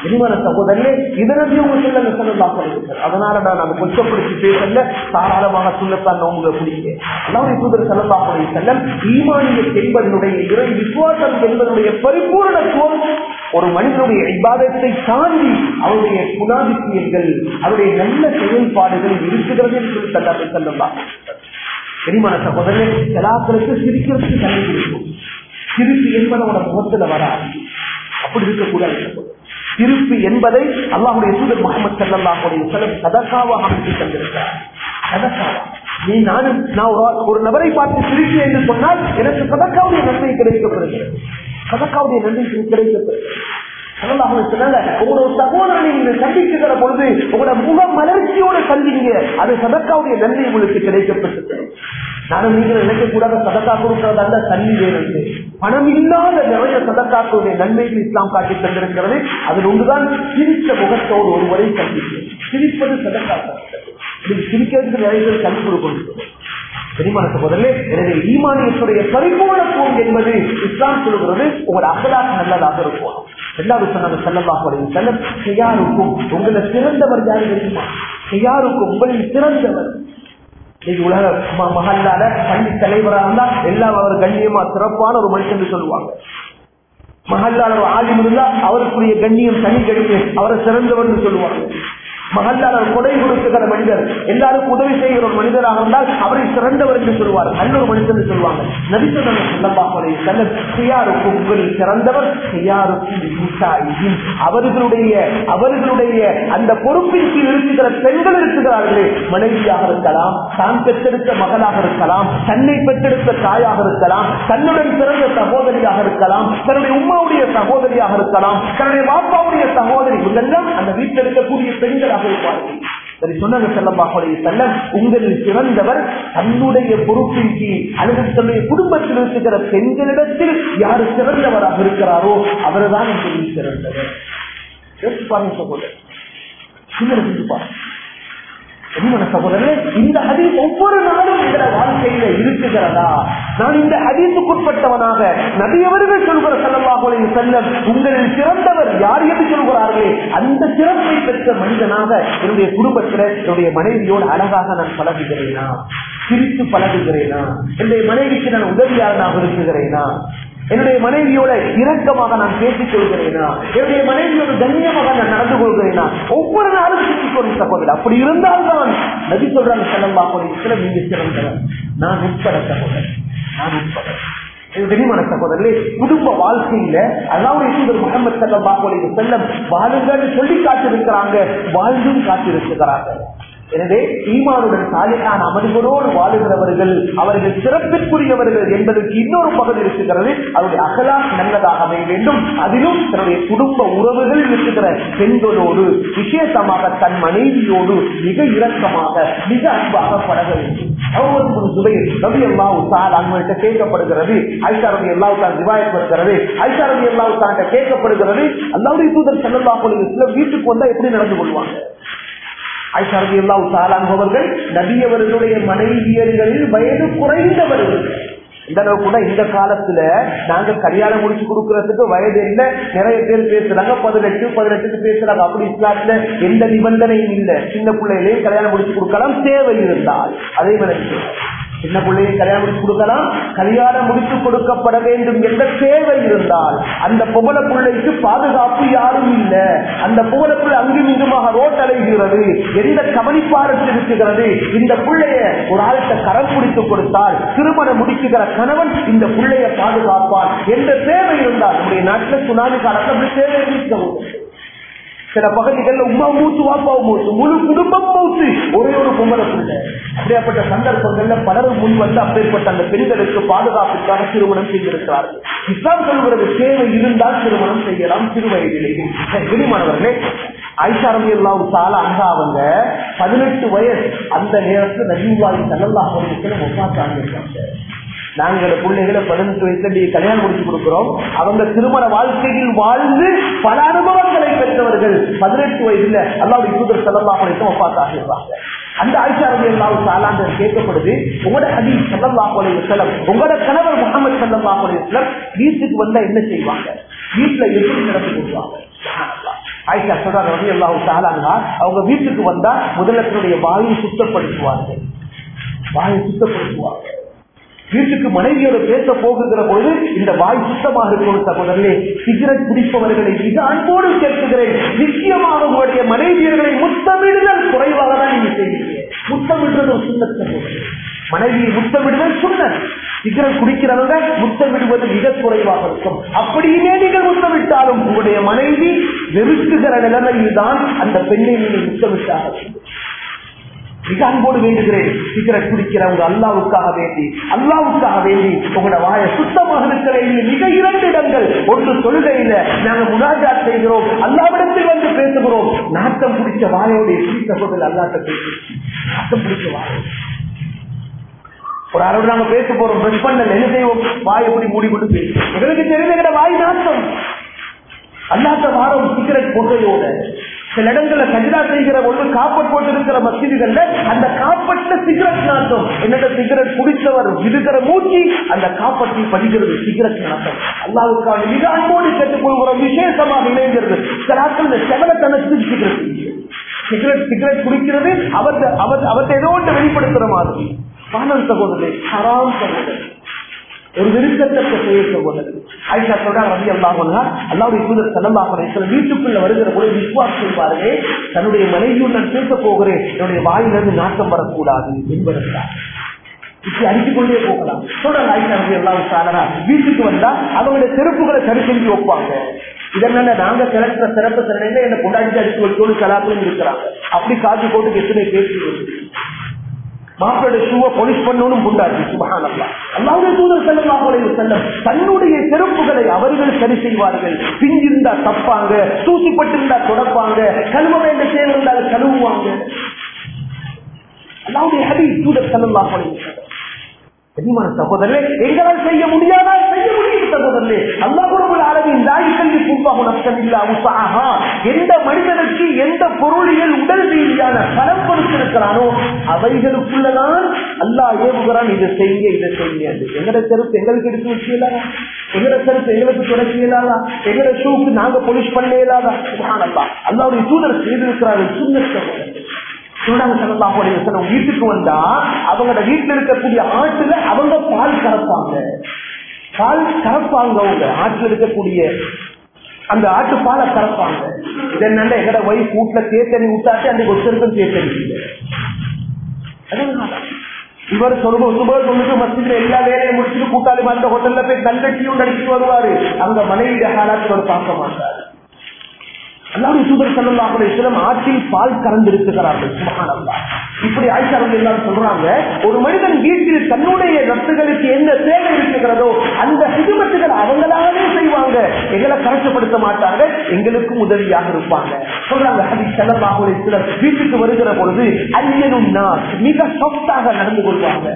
இனிமன சகோதரே இதனது உங்க சொல்ல சொல்லலாம் அதனால நான் அதை கொச்சப்படுத்தி பேசல. தாராளமாக சொல்லத்தான் நோம்புக பிடிக்க அல்லாவுடைய தூதர் செல்லலாம் செல்லம் ஈமானிய என்பதனுடைய இறை விசுவாசம் என்பதனுடைய பரிபூர்ணத்துவம் ஒரு மனிதனுடைய இபாதத்தை தாண்டி அவருடைய குணாதிசயங்கள் அவருடைய நல்ல செயல்பாடுகள் இருக்கிறது என்று சொல்லி தந்தார்கள் செல்லலாம் பெரியமான சகோதரே கலாக்களுக்கு சிரிக்கிறதுக்கு தண்ணி கொடுக்கும். சிரிப்பு என்பது அவனோட முகத்துல வராது. அப்படி இருக்கக்கூடாது. திருப்பு என்பதை அல்லாஹுடைய தூதர் முகமது சல்லாஹுடைய செலவு சதக்காவாக அமைத்து தந்திருக்கிறார் சதக்காவா நீ நானும் நான் ஒரு- ஒரு நபரை பார்த்து சிரிப்பு என்று சொன்னால் எனக்கு சதக்காவுடைய நன்மை கிடைக்கப்படுகிறது. சதக்காவுடைய நன்மை கிடைக்கப்படுகிறது. சல்லல்லாஹு அலைஹி வஸல்லம், உங்களோட சகோதரனை நீங்கள் சந்திக்கிற பொழுது உங்களோட முக மலர்ச்சியோட கல்விங்க அது சதக்காவுடைய நன்மை உங்களுக்கு கிடைக்கப்பட்டது நானும் நீங்கள் நினைக்க கூடாத சதக்கா கொடுக்கிறதா தண்ணி வேறு பணம் இல்லாத நிறைய சதக்காக்களுடைய நன்மைகள் இஸ்லாம் காட்டி தந்திருக்கிறது. அதில் ஒன்றுதான் சிரித்த முகத்தோடு ஒருவரை சந்திக்கும் சிரிப்பது சதக்கா இது சிரிக்கிறதுக்கு நிறைய பேர் கல்வி கொடுக்கணும் பெருமான சகோதரே எனவே ஈமானியத்துடைய பரிபூர்ணத்துவம் என்பது இஸ்லாம் சொல்கிறது உங்கள் அகலாக நல்லதாக இருக்கும். எல்லாரும் சொன்னாங்க செல்லமாக செல்லம் செய்யாருக்கும் உங்களை சிறந்தவர் யாரு தெரியுமா? செய்யாருக்கும் உங்களில் சிறந்தவர் இன்னைக்கு உலக மகல்லால பள்ளி தலைவராக இருந்தா எல்லாம் அவர் கண்ணியமா சிறப்பான ஒரு மனுஷன் என்று சொல்லுவாங்க. மகல்லால ஒரு ஆதி இருந்தா அவருக்குரிய கண்ணியம் தனி கண்ணியம் அவரை சிறந்தவர் சொல்லுவாங்க. மகல்லால கொடை கொடுத்துகிற மனிதர். எல்லாருக்கும் உதவி செய்கிற ஒரு மனிதராக இருந்தால் அவரை சிறந்தவர் என்று சொல்லுவார். நல்ல ஒரு மனிதர் என்று சொல்லுவாங்க. நபிசல்லாஹு செய்யாருக்கும் உங்களில் சிறந்தவர் செய்யாருக்கும் அவர்களுடைய அவர்களுடைய அந்த பொறுப்பின் கீழ் இருக்கிற பெண்கள் இருக்கிறார்களே மனைவியாக இருக்கலாம் தான் பெற்றெடுத்த மகளாக இருக்கலாம் தன்னை பெற்றெடுத்த தாயாக இருக்கலாம் தன்னுடன் பிறந்த சகோதரியாக இருக்கலாம் தன்னுடைய உம்மாவுடைய சகோதரியாக இருக்கலாம் தன்னுடைய பாப்பாவுடைய சகோதரி இதெல்லாம் அந்த வீட்டில் இருக்கக்கூடிய பெண்களாக இருப்பார்கள் சரி சொன்னது செல்லம்பாஹுடைய செல்லம் உங்களில் சிறந்தவர் தன்னுடைய பொறுப்பின் கீழ் அல்லது தன்னுடைய குடும்பத்தில் இருக்கிற பெண்களிடத்தில் யாரு சிறந்தவராக இருக்கிறாரோ அவர்தான் உங்களில் சிறந்தவர். யோசிச்சு என்ன சகோதரே இந்த ஹதீஸ் ஒவ்வொரு நாளும் என்ற வாழ்க்கையில இருக்குகிறதா? நான் இந்த ஹதீஸுக்குட்பட்டவனாக நபியவர்கள் சொல்கிற செல்லவாக செல்லம் உங்களில் சிறந்தவர் யார் என்று சொல்கிறார்களே அந்த சிறப்பை பெற்ற மனிதனாக என்னுடைய குடும்பத்தில் என்னுடைய மனைவியோடு அழகாக நான் பழகுகிறேனா? சிரித்து பழகுகிறேனா? என்னுடைய மனைவிக்கு நான் உதவியாளனாக இருக்குகிறேனா? என்னுடைய மனைவியோட இரக்கமாக நான் பேசிக் கொள்கிறேனா? என்னுடைய மனைவியோட கண்ணியமாக நான் நடந்து கொள்கிறேனா? ஒவ்வொரு நாளும் சிக்கிக் கொண்டு சகோதரர் அப்படி இருந்தால்தான் நதி சொல்றாங்க செல்லம்பா சில நீங்க சிறந்தவர். நான் உட்பட சகோதரர் நான் உட்பட. தெரியுமான சகோதரர்களே குடும்ப வாழ்க்கையில அல்லாவுடைய முகமது சல்லா செல்லம் வாழுங்கன்னு சொல்லி காத்திருக்கிறாங்க வாழ்ந்தும் காத்திருக்கிறாங்க. எனவே ஈமானுடன் சாலிகான அமர்வுகளோடு வாழுகிறவர்கள் அவர்கள் சிறப்பிற்குரியவர்கள் என்பதற்கு இன்னொரு பகுதி இருக்கிறது அவருடைய அகலா நல்லதாக அமைய வேண்டும். அதிலும் தன்னுடைய குடும்ப உறவுகளில் இருக்கிற பெண்களோடு விசேஷமாக தன் மனைவியோடு மிக இரக்கமாக மிக அன்பாக பழக வேண்டும். கேட்கப்படுகிறது. ஐஷாரதி எல்லாவுக்கான ரிவாயத் ரவி அல்லாவு எல்லாவுக்கான கேட்கப்படுகிறது. அல்லாவுடைய தூதர் செல்லல்லா சில வீட்டுக்கு வந்தா எப்படி நடந்து கொள்வாங்க? ஐஷாரதியுல்லா எல்லா நபியவர்களுடைய மனைவியர்களில் வயது குறைந்தவர்கள். இந்த அளவு கூட இந்த காலத்துல நாங்க கல்யாணம் முடிச்சு கொடுக்கறதுக்கு வயது இல்லை. நிறைய பேர் பேசுறாங்க. பதினெட்டு பதினெட்டுக்கு பேசுறாங்க. அப்படி இஸ்லாத்துல எந்த நிபந்தனையும் இல்லை. சின்ன பிள்ளைகளையும் கல்யாணம் முடிச்சு கொடுக்கலாம். தேவை இருந்தால். அதே மாதிரி சின்ன பிள்ளையை கல்யாணம் முடிச்சு கொடுக்கலாம். கல்யாணம் முடித்து கொடுக்கப்பட வேண்டும் என்ற தேவை இருந்தால் அந்த புகழ பிள்ளைக்கு பாதுகாப்பு யாரும் இல்லை. அந்த புகழ பிள்ளை அங்கும் இங்குமாக ரோட்டடைகிறது எந்த கவனிப்பாரத்தில் இருக்கிறது? இந்த பிள்ளைய ஒரு ஆழ்த்த கரம் பிடித்து கொடுத்தால் திருமணம் முடிக்குகிற கணவன் இந்த பிள்ளைய பாதுகாப்பான் என்ற தேவை இருந்தால் நம்முடைய நாட்டில் சுனாமி காலத்தில் அப்படி தேவை சில பகுதிகளில் உமா மூச்சு வாப்பா மூச்சு முழு குடும்பம் மூச்சு. ஒரே ஒரு பொங்கலை பிள்ளை அப்படியாப்பட்ட சந்தர்ப்பங்கள்ல பலரும் முன் வந்து அப்பேற்பட்ட அந்த பெண்களுக்கு பாதுகாப்புக்காக திருமணம் செய்திருக்கிறார்கள். இஸ்லாம் சொல்கிறது தேவை இருந்தால் திருமணம் செய்யலாம் திருவயதிலேயே வயதிலேயே விரிமானவர்களே ஐஷாரதி எல்லாம் சால அங்க அவங்க பதினெட்டு வயசு அந்த நேரத்தில் நஜீவாய் தல்லல்லா அவர்களுக்கு ஒப்பாத்தாங்க நாங்கள் பிள்ளைகளை பதினெட்டு வயசுல நீ கல்யாணம் முடிச்சு கொடுக்கிறோம். அவங்க திருமண வாழ்க்கையில் வாழ்ந்து பல அனுபவங்களை பெற்றவர்கள் பதினெட்டு வயதுல அல்லாவுடைய தூதர் செல்லல்லா வரைக்கும் ஒப்பாத்தாக அந்த ஆய்ச்சாரதி எல்லாம் சாலாண்டு கேட்கப்படுது உங்களோட அடி செல்லல்லா கொலை உங்களோட கணவர் முகமது செல்லல்லா கொலை வீட்டுக்கு வந்தா என்ன செய்வாங்க? வீட்டுல எப்படி நடந்து கொள்வாங்க? ஆயிஷா சொல்றாங்க வந்து எல்லாரும் சாலாங்க அவங்க வீட்டுக்கு வந்தா முதலத்தினுடைய வாயை சுத்தப்படுத்துவார்கள். வாயை சுத்தப்படுத்துவாங்க. வீட்டுக்கு மனைவியோட பேச போகுகிற பொழுது இந்த வாய் சுத்தமாக இருக்கும் சகோதரர்களே. சிகரெட் குடிப்பவர்களை மிக அன்போடு கேட்கிறேன் நிச்சயமாக உங்களுடைய மனைவியர்களை முத்தமிடுதல் குறைவாக தான் நீங்க செய்வீங்க. முத்தமிடுறது ஒரு சுண்ண மனைவியை முத்தமிடுதல் சுண்ணன் சிகரெட் குடிக்கிறவங்க முத்தமிடுவது மிக குறைவாக இருக்கும். அப்படியே நீங்கள் முத்தமிட்டாலும் உங்களுடைய மனைவி வெறுக்குகிற நிலைமையில் தான் அந்த பெண்ணை நீங்கள் முத்தமிட்டாக இருக்கும் மிக அன்போடு வேண்டுகிறேன். சிகரெட் குடிக்கிறவங்க அல்லாவுக்காக வேண்டி. அல்லாவுக்காக வேண்டி உங்களோட வாய சுத்தமாக இருக்கிற மிக இரண்டு இடங்கள். ஒன்று தொழுகையில நாங்க முனாஜா செய்கிறோம். அல்லாவிடத்தில் வந்து பேசுகிறோம். நாட்டம் பிடிச்ச வாயோடு எப்படி சகோதரர் அல்லாட்ட பேசி நாட்டம் பிடிச்ச வாயோடு ஒரு அளவு நாங்க பேச போறோம். பிரஷ் பண்ணல என்ன செய்வோம்? வாய் எப்படி மூடி கொண்டு பேசுவோம். எங்களுக்கு தெரிஞ்ச வாய் நாட்டம் அல்லாத்த வாரம் சிகரெட் புகையோட சில இடங்கள்ல சஜிதா செய்கிற ஒன்று காப்பட் போட்டிருக்கிற மசிதிகள்ல அந்த காப்பட்ல சிகரெட் நாட்டம் என்னோட சிகரெட் குடித்தவர் இருக்கிற மூச்சு அந்த காப்பட்டில் படிக்கிறது சிகரெட் நாட்டம் அல்லாவுக்கான மிக அன்போடு கேட்டுக்கொள்கிற விசேஷமாக இணைகிறது சில ஆட்கள் இந்த செவலத்தனத்து சிகரெட் சிகரெட் சிகரெட் குடிக்கிறது அவர் அவர் அவற்றை ஏதோ ஒன்று வெளிப்படுத்துற மாதிரி. பணம் சகோதரே ஹராம் சகோதரர். ஒரு விருக்கத்தக்க செய்ய சகோதரர் ஆயிஷா சொல்றாங்க ரவி அல்லாஹா அல்லாவுடைய தூதர் செல்லல்லாஹ் சில வீட்டுக்குள்ள வருகிற போது விஸ்வாஸ் செய்வார்களே தன்னுடைய மனைவியும் நான் பேச போகிறேன் என்னுடைய வாயிலிருந்து நாட்டம் வரக்கூடாது என்பதற்காக. இப்படி அடித்துக்கொண்டே போகலாம். சொல்றாங்க ஆயிஷா ரவி அல்லாஹ் வீட்டுக்கு வந்தா அவங்களுடைய செருப்புகளை சரி செஞ்சு வைப்பாங்க. இதனால நாங்க சிறப்பு சிறப்பு திறனையில என்ன கொண்டாடி அடித்து வைக்கணும் கலாக்களும் இருக்கிறாங்க. அப்படி காட்சி போட்டு எத்தனை பேசி மாப்பிளோட ஷூவை பொலிஷ் பண்ணணும் கொண்டாடி சுபகானல்லா அல்லாவுடைய தூதர் செல்லம் தன்னுடைய செருப்புகளை அவர்கள் சரி செய்வார்கள். பிஞ்சிருந்தா தப்பாங்க தூசிப்பட்டிருந்தா தொடப்பாங்க கழுவ வேண்டிய செயல் இருந்தால் கழுவுவாங்க. அல்லாவுடைய ஹரி தூதர் ஸல்லல்லாஹு கண்ணியமான சகோதரர்களே எங்களால் செய்ய முடியாதா? செய்ய முடியும் சகோதரர்களே. அல்லாஹ் ரப்பல் ஆலமீன் லா யுகல்லிஃபு அல்லாஹு நஃப்ஸன் இல்லா வுஸ்அஹா எந்த மனிதனுக்கு எந்த பொருளியல் உடல் ரீதியான பலம் கொடுத்திருக்கிறானோ அவைகளுக்குள்ளதான் அல்லாஹ் ஏவுகிறான். இதை செய்ய இதை செய்ய என்று. எங்கட செருப்பு எங்களுக்கு எடுத்து வச்சியலாதா எங்கட செருப்பு எங்களுக்கு தொடச்சி இயலாதா எங்கட ஷூக்கு நாங்க பொலிஷ் பண்ண இயலாதா சுப்ஹானல்லாஹ். அல்லாஹ்வுடைய தூதர் செய்திருக்கிறார்கள் சுன்னத் சொல்றாங்க ஸல்லல்லாஹு வீட்டுக்கு வந்தா அவங்களோட வீட்டுல இருக்கக்கூடிய ஆட்டுல அவங்க பால் கறப்பாங்க. பால் கறப்பாங்க அவங்க. ஆட்டுல இருக்கக்கூடிய அந்த ஆட்டு பாலை கறப்பாங்க. இது என்னண்டா எங்கட வயசு வீட்டுல தேத்தனி விட்டாச்சு அந்த ஒருத்தருக்கும் தேத்தனி இவர் சொல்லுவோம் சுபர் சொல்லிட்டு மத்தியில எல்லா வேலையும் முடிச்சுட்டு கூட்டாளி அந்த ஹோட்டல்ல போய் நல்ல டீயும் நடிச்சுட்டு வருவாரு. அங்க மனைவி காலாத்து பார்க்க மாட்டாரு. அல்லாவுடைய தூதர் செல்லலாம் ஆற்றில் பால் கறந்து இருக்கிறார்கள் இப்படி ஆய்ச்சாரர்கள் எல்லாரும் சொல்றாங்க ஒரு மனிதன் வீட்டில் தன்னுடைய நத்துகளுக்கு என்ன தேவை இருக்கிறதோ அந்த சிதுமத்துகள் அவங்களாகவே செய்வாங்க. எங்களை கரைச்சப்படுத்த மாட்டாங்க எங்களுக்கும் உதவியாக இருப்பாங்க. சொல்றாங்க ஹதி செல்லமாக வீட்டுக்கு வருகிற பொழுது அல்யனும் நான் மிக சொத்தாக நடந்து கொள்வாங்க.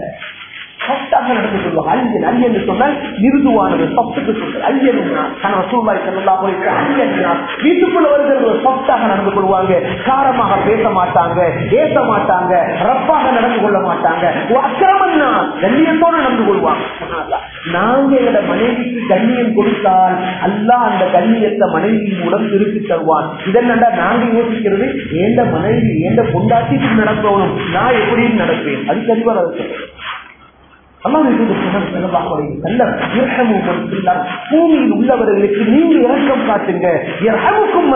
சொத்தாக நடந்து கொள்வாங்க அல்யன் அல்யன் என்று சொன்னால் மிருதுவானது சொத்துக்கு சொல்றது அல்யனும் நான் கணவன் சூழ்நாய் செல்லலாம் அல்யன் வீட்டுக்குள்ள வருகிறது ஒரு நடந்து கொள்வாங்க. காரமாக பேச மாட்டாங்க ஏச மாட்டாங்க ரப்பாக நடந்து கொள்ள மாட்டாங்க. அக்கிரமன்னா கண்ணியத்தோடு நடந்து கொள்வாங்க. நாங்க எங்களோட மனைவிக்கு கண்ணியம் கொடுத்தால் அல்லாஹ் அந்த கண்ணியத்தை மனைவி மூலம் திருப்பி தருவான். இதென்னடா நாங்க யோசிக்கிறது? ஏந்த மனைவி ஏந்த பொண்டாட்டிக்கு நடக்கணும். நான் எப்படி நடப்பேன். அது தெளிவாக பூமியில் உள்ளவர்களுக்கு நீங்க இறக்கம் காட்டுங்க. இறமுக்கும்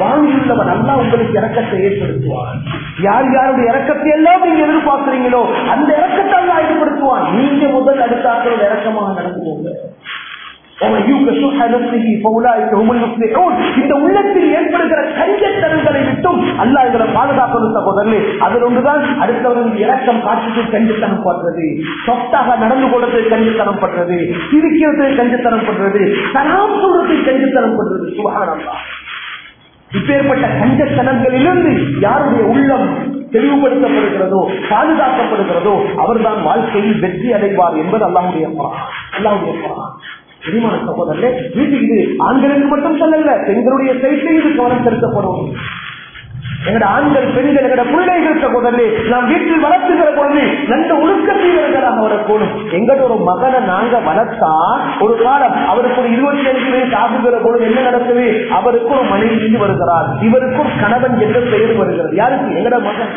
வாங்கியுள்ளவன் அல்லா உங்களுக்கு இறக்கத்தை ஏற்படுத்துவான். யார் யாருடைய இறக்கத்தை எல்லாம் நீங்க எதிர்பார்க்கிறீங்களோ அந்த இறக்கத்தை அல்லா ஏற்படுத்துவான். நீங்க முதல் அடுத்த இறக்கமாக நடந்துக்கோங்க இந்த உள்ளத்தில் ஏற்படுகிற கஞ்சத்தனங்களை அல்லா எங்களை பாதுகாக்கணும் சகோதரர்களே அதில் ஒன்றுதான் அடுத்தவர்கள் இறக்கம் காட்டுக்கு கஞ்சத்தனம் பண்றது. சொத்தாக நடந்து கொள்றது கஞ்சித்தனம் பண்றது. சிரிக்கிறது கஞ்சத்தனம் பண்றது. தராம் சொல்றது கஞ்சித்தனம் பண்றது. சுகாதாரம் இப்பேற்பட்ட கஞ்சத்தனங்களிலிருந்து யாருடைய உள்ளம் தெளிவுபடுத்தப்படுகிறதோ பாதுகாக்கப்படுகிறதோ அவர்தான் வாழ்க்கையில் வெற்றி அடைவார் என்பது அல்லாவுடைய அல்லாவுடைய பெருமான சகோதரர்களே வீட்டுக்கு ஆண்களுக்கு மட்டும் சொல்லல பெண்களுடைய சைட்ல இது கவனம் செலுத்தப்படும். எங்கட ஆண்கள் பெண்கள் எங்கட பிள்ளைகள் சகோதரே நாம் வீட்டில் வளர்த்துகிற பொழுது நல்ல ஒழுக்கத்தீவர்களாக வரக்கூடும் எங்கட ஒரு மகனை நாங்க வளர்த்தா ஒரு காலம் அவருக்கு ஒரு இருபத்தி அஞ்சு வயசு ஆகுகிற பொழுது என்ன நடக்குது? அவருக்கு ஒரு மனைவி வருகிறார். இவருக்கு ஒரு கணவன் என்ற பெயர் வருகிறது. யாருக்கு? எங்கட மகன்.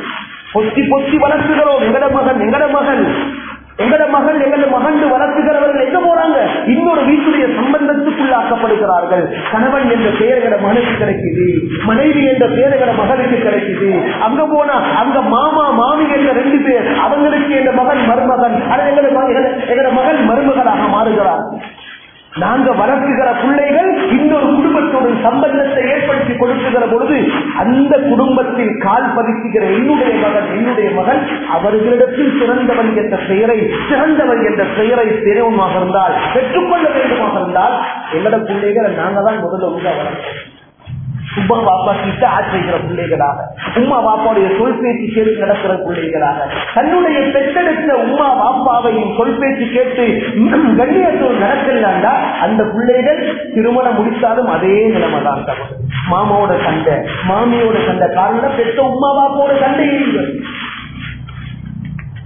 பொத்தி பொத்தி வளர்த்துகிறோம். எங்கட மகன் எங்கட மகன். எங்கட மகள் எங்கட மகன் வளர்த்துகிறவர்கள் எங்க போறாங்க? இன்னொரு வீட்டுடைய சம்பந்தத்துக்குள்ளாக்கப்படுகிறார்கள். கணவன் என்ற பெயர் எங்கட மகனுக்கு கிடைக்குது. மனைவி என்ற பெயர் எங்கட மகனுக்கு கிடைக்குது. அங்க போனா அங்க மாமா மாமி என்ற ரெண்டு பேர் அவங்களுக்கு எங்க மகன் மருமகன் அது எங்களை மகன் எங்கட மகன் மருமகனாக மாறுகிறார். நாங்க வளர்க்குகிற பிள்ளைகள் இன்னொரு குடும்பத்தோடு சம்பந்தத்தை ஏற்படுத்தி கொடுக்குகிற பொழுது அந்த குடும்பத்தில் கால் பதிக்குகிற என்னுடைய மகன் என்னுடைய மகன் அவர்களிடத்தில் சிறந்தவன் என்ற பெயரை சிறந்தவன் என்ற பெயரை தெரிவமாக இருந்தால் பெற்றுக்கொள்ள வேண்டுமாக இருந்தால் எங்களோட பிள்ளைகளை நாங்க தான் முதல்ல உள்ள வளர்க்கிறோம். சுப்பா பாப்பா கிட்ட ஆற்றிக்கிற பிள்ளைகளாக. உமா பாப்பாவுடைய சொல்பேச்சு கேட்டு நடக்கிற பிள்ளைகளாக. தன்னுடைய பெற்றெடுத்த உமா பாப்பாவையும் சொல்பேச்சு கேட்டு கண்ணியத்தோடு நடக்கலாண்டா அந்த பிள்ளைகள் திருமணம் முடித்தாலும் அதே நிலைமை தான் மாமாவோட சண்டை மாமியோட சண்டை காரணம் பெற்ற உமா பாப்பாவோட சண்டை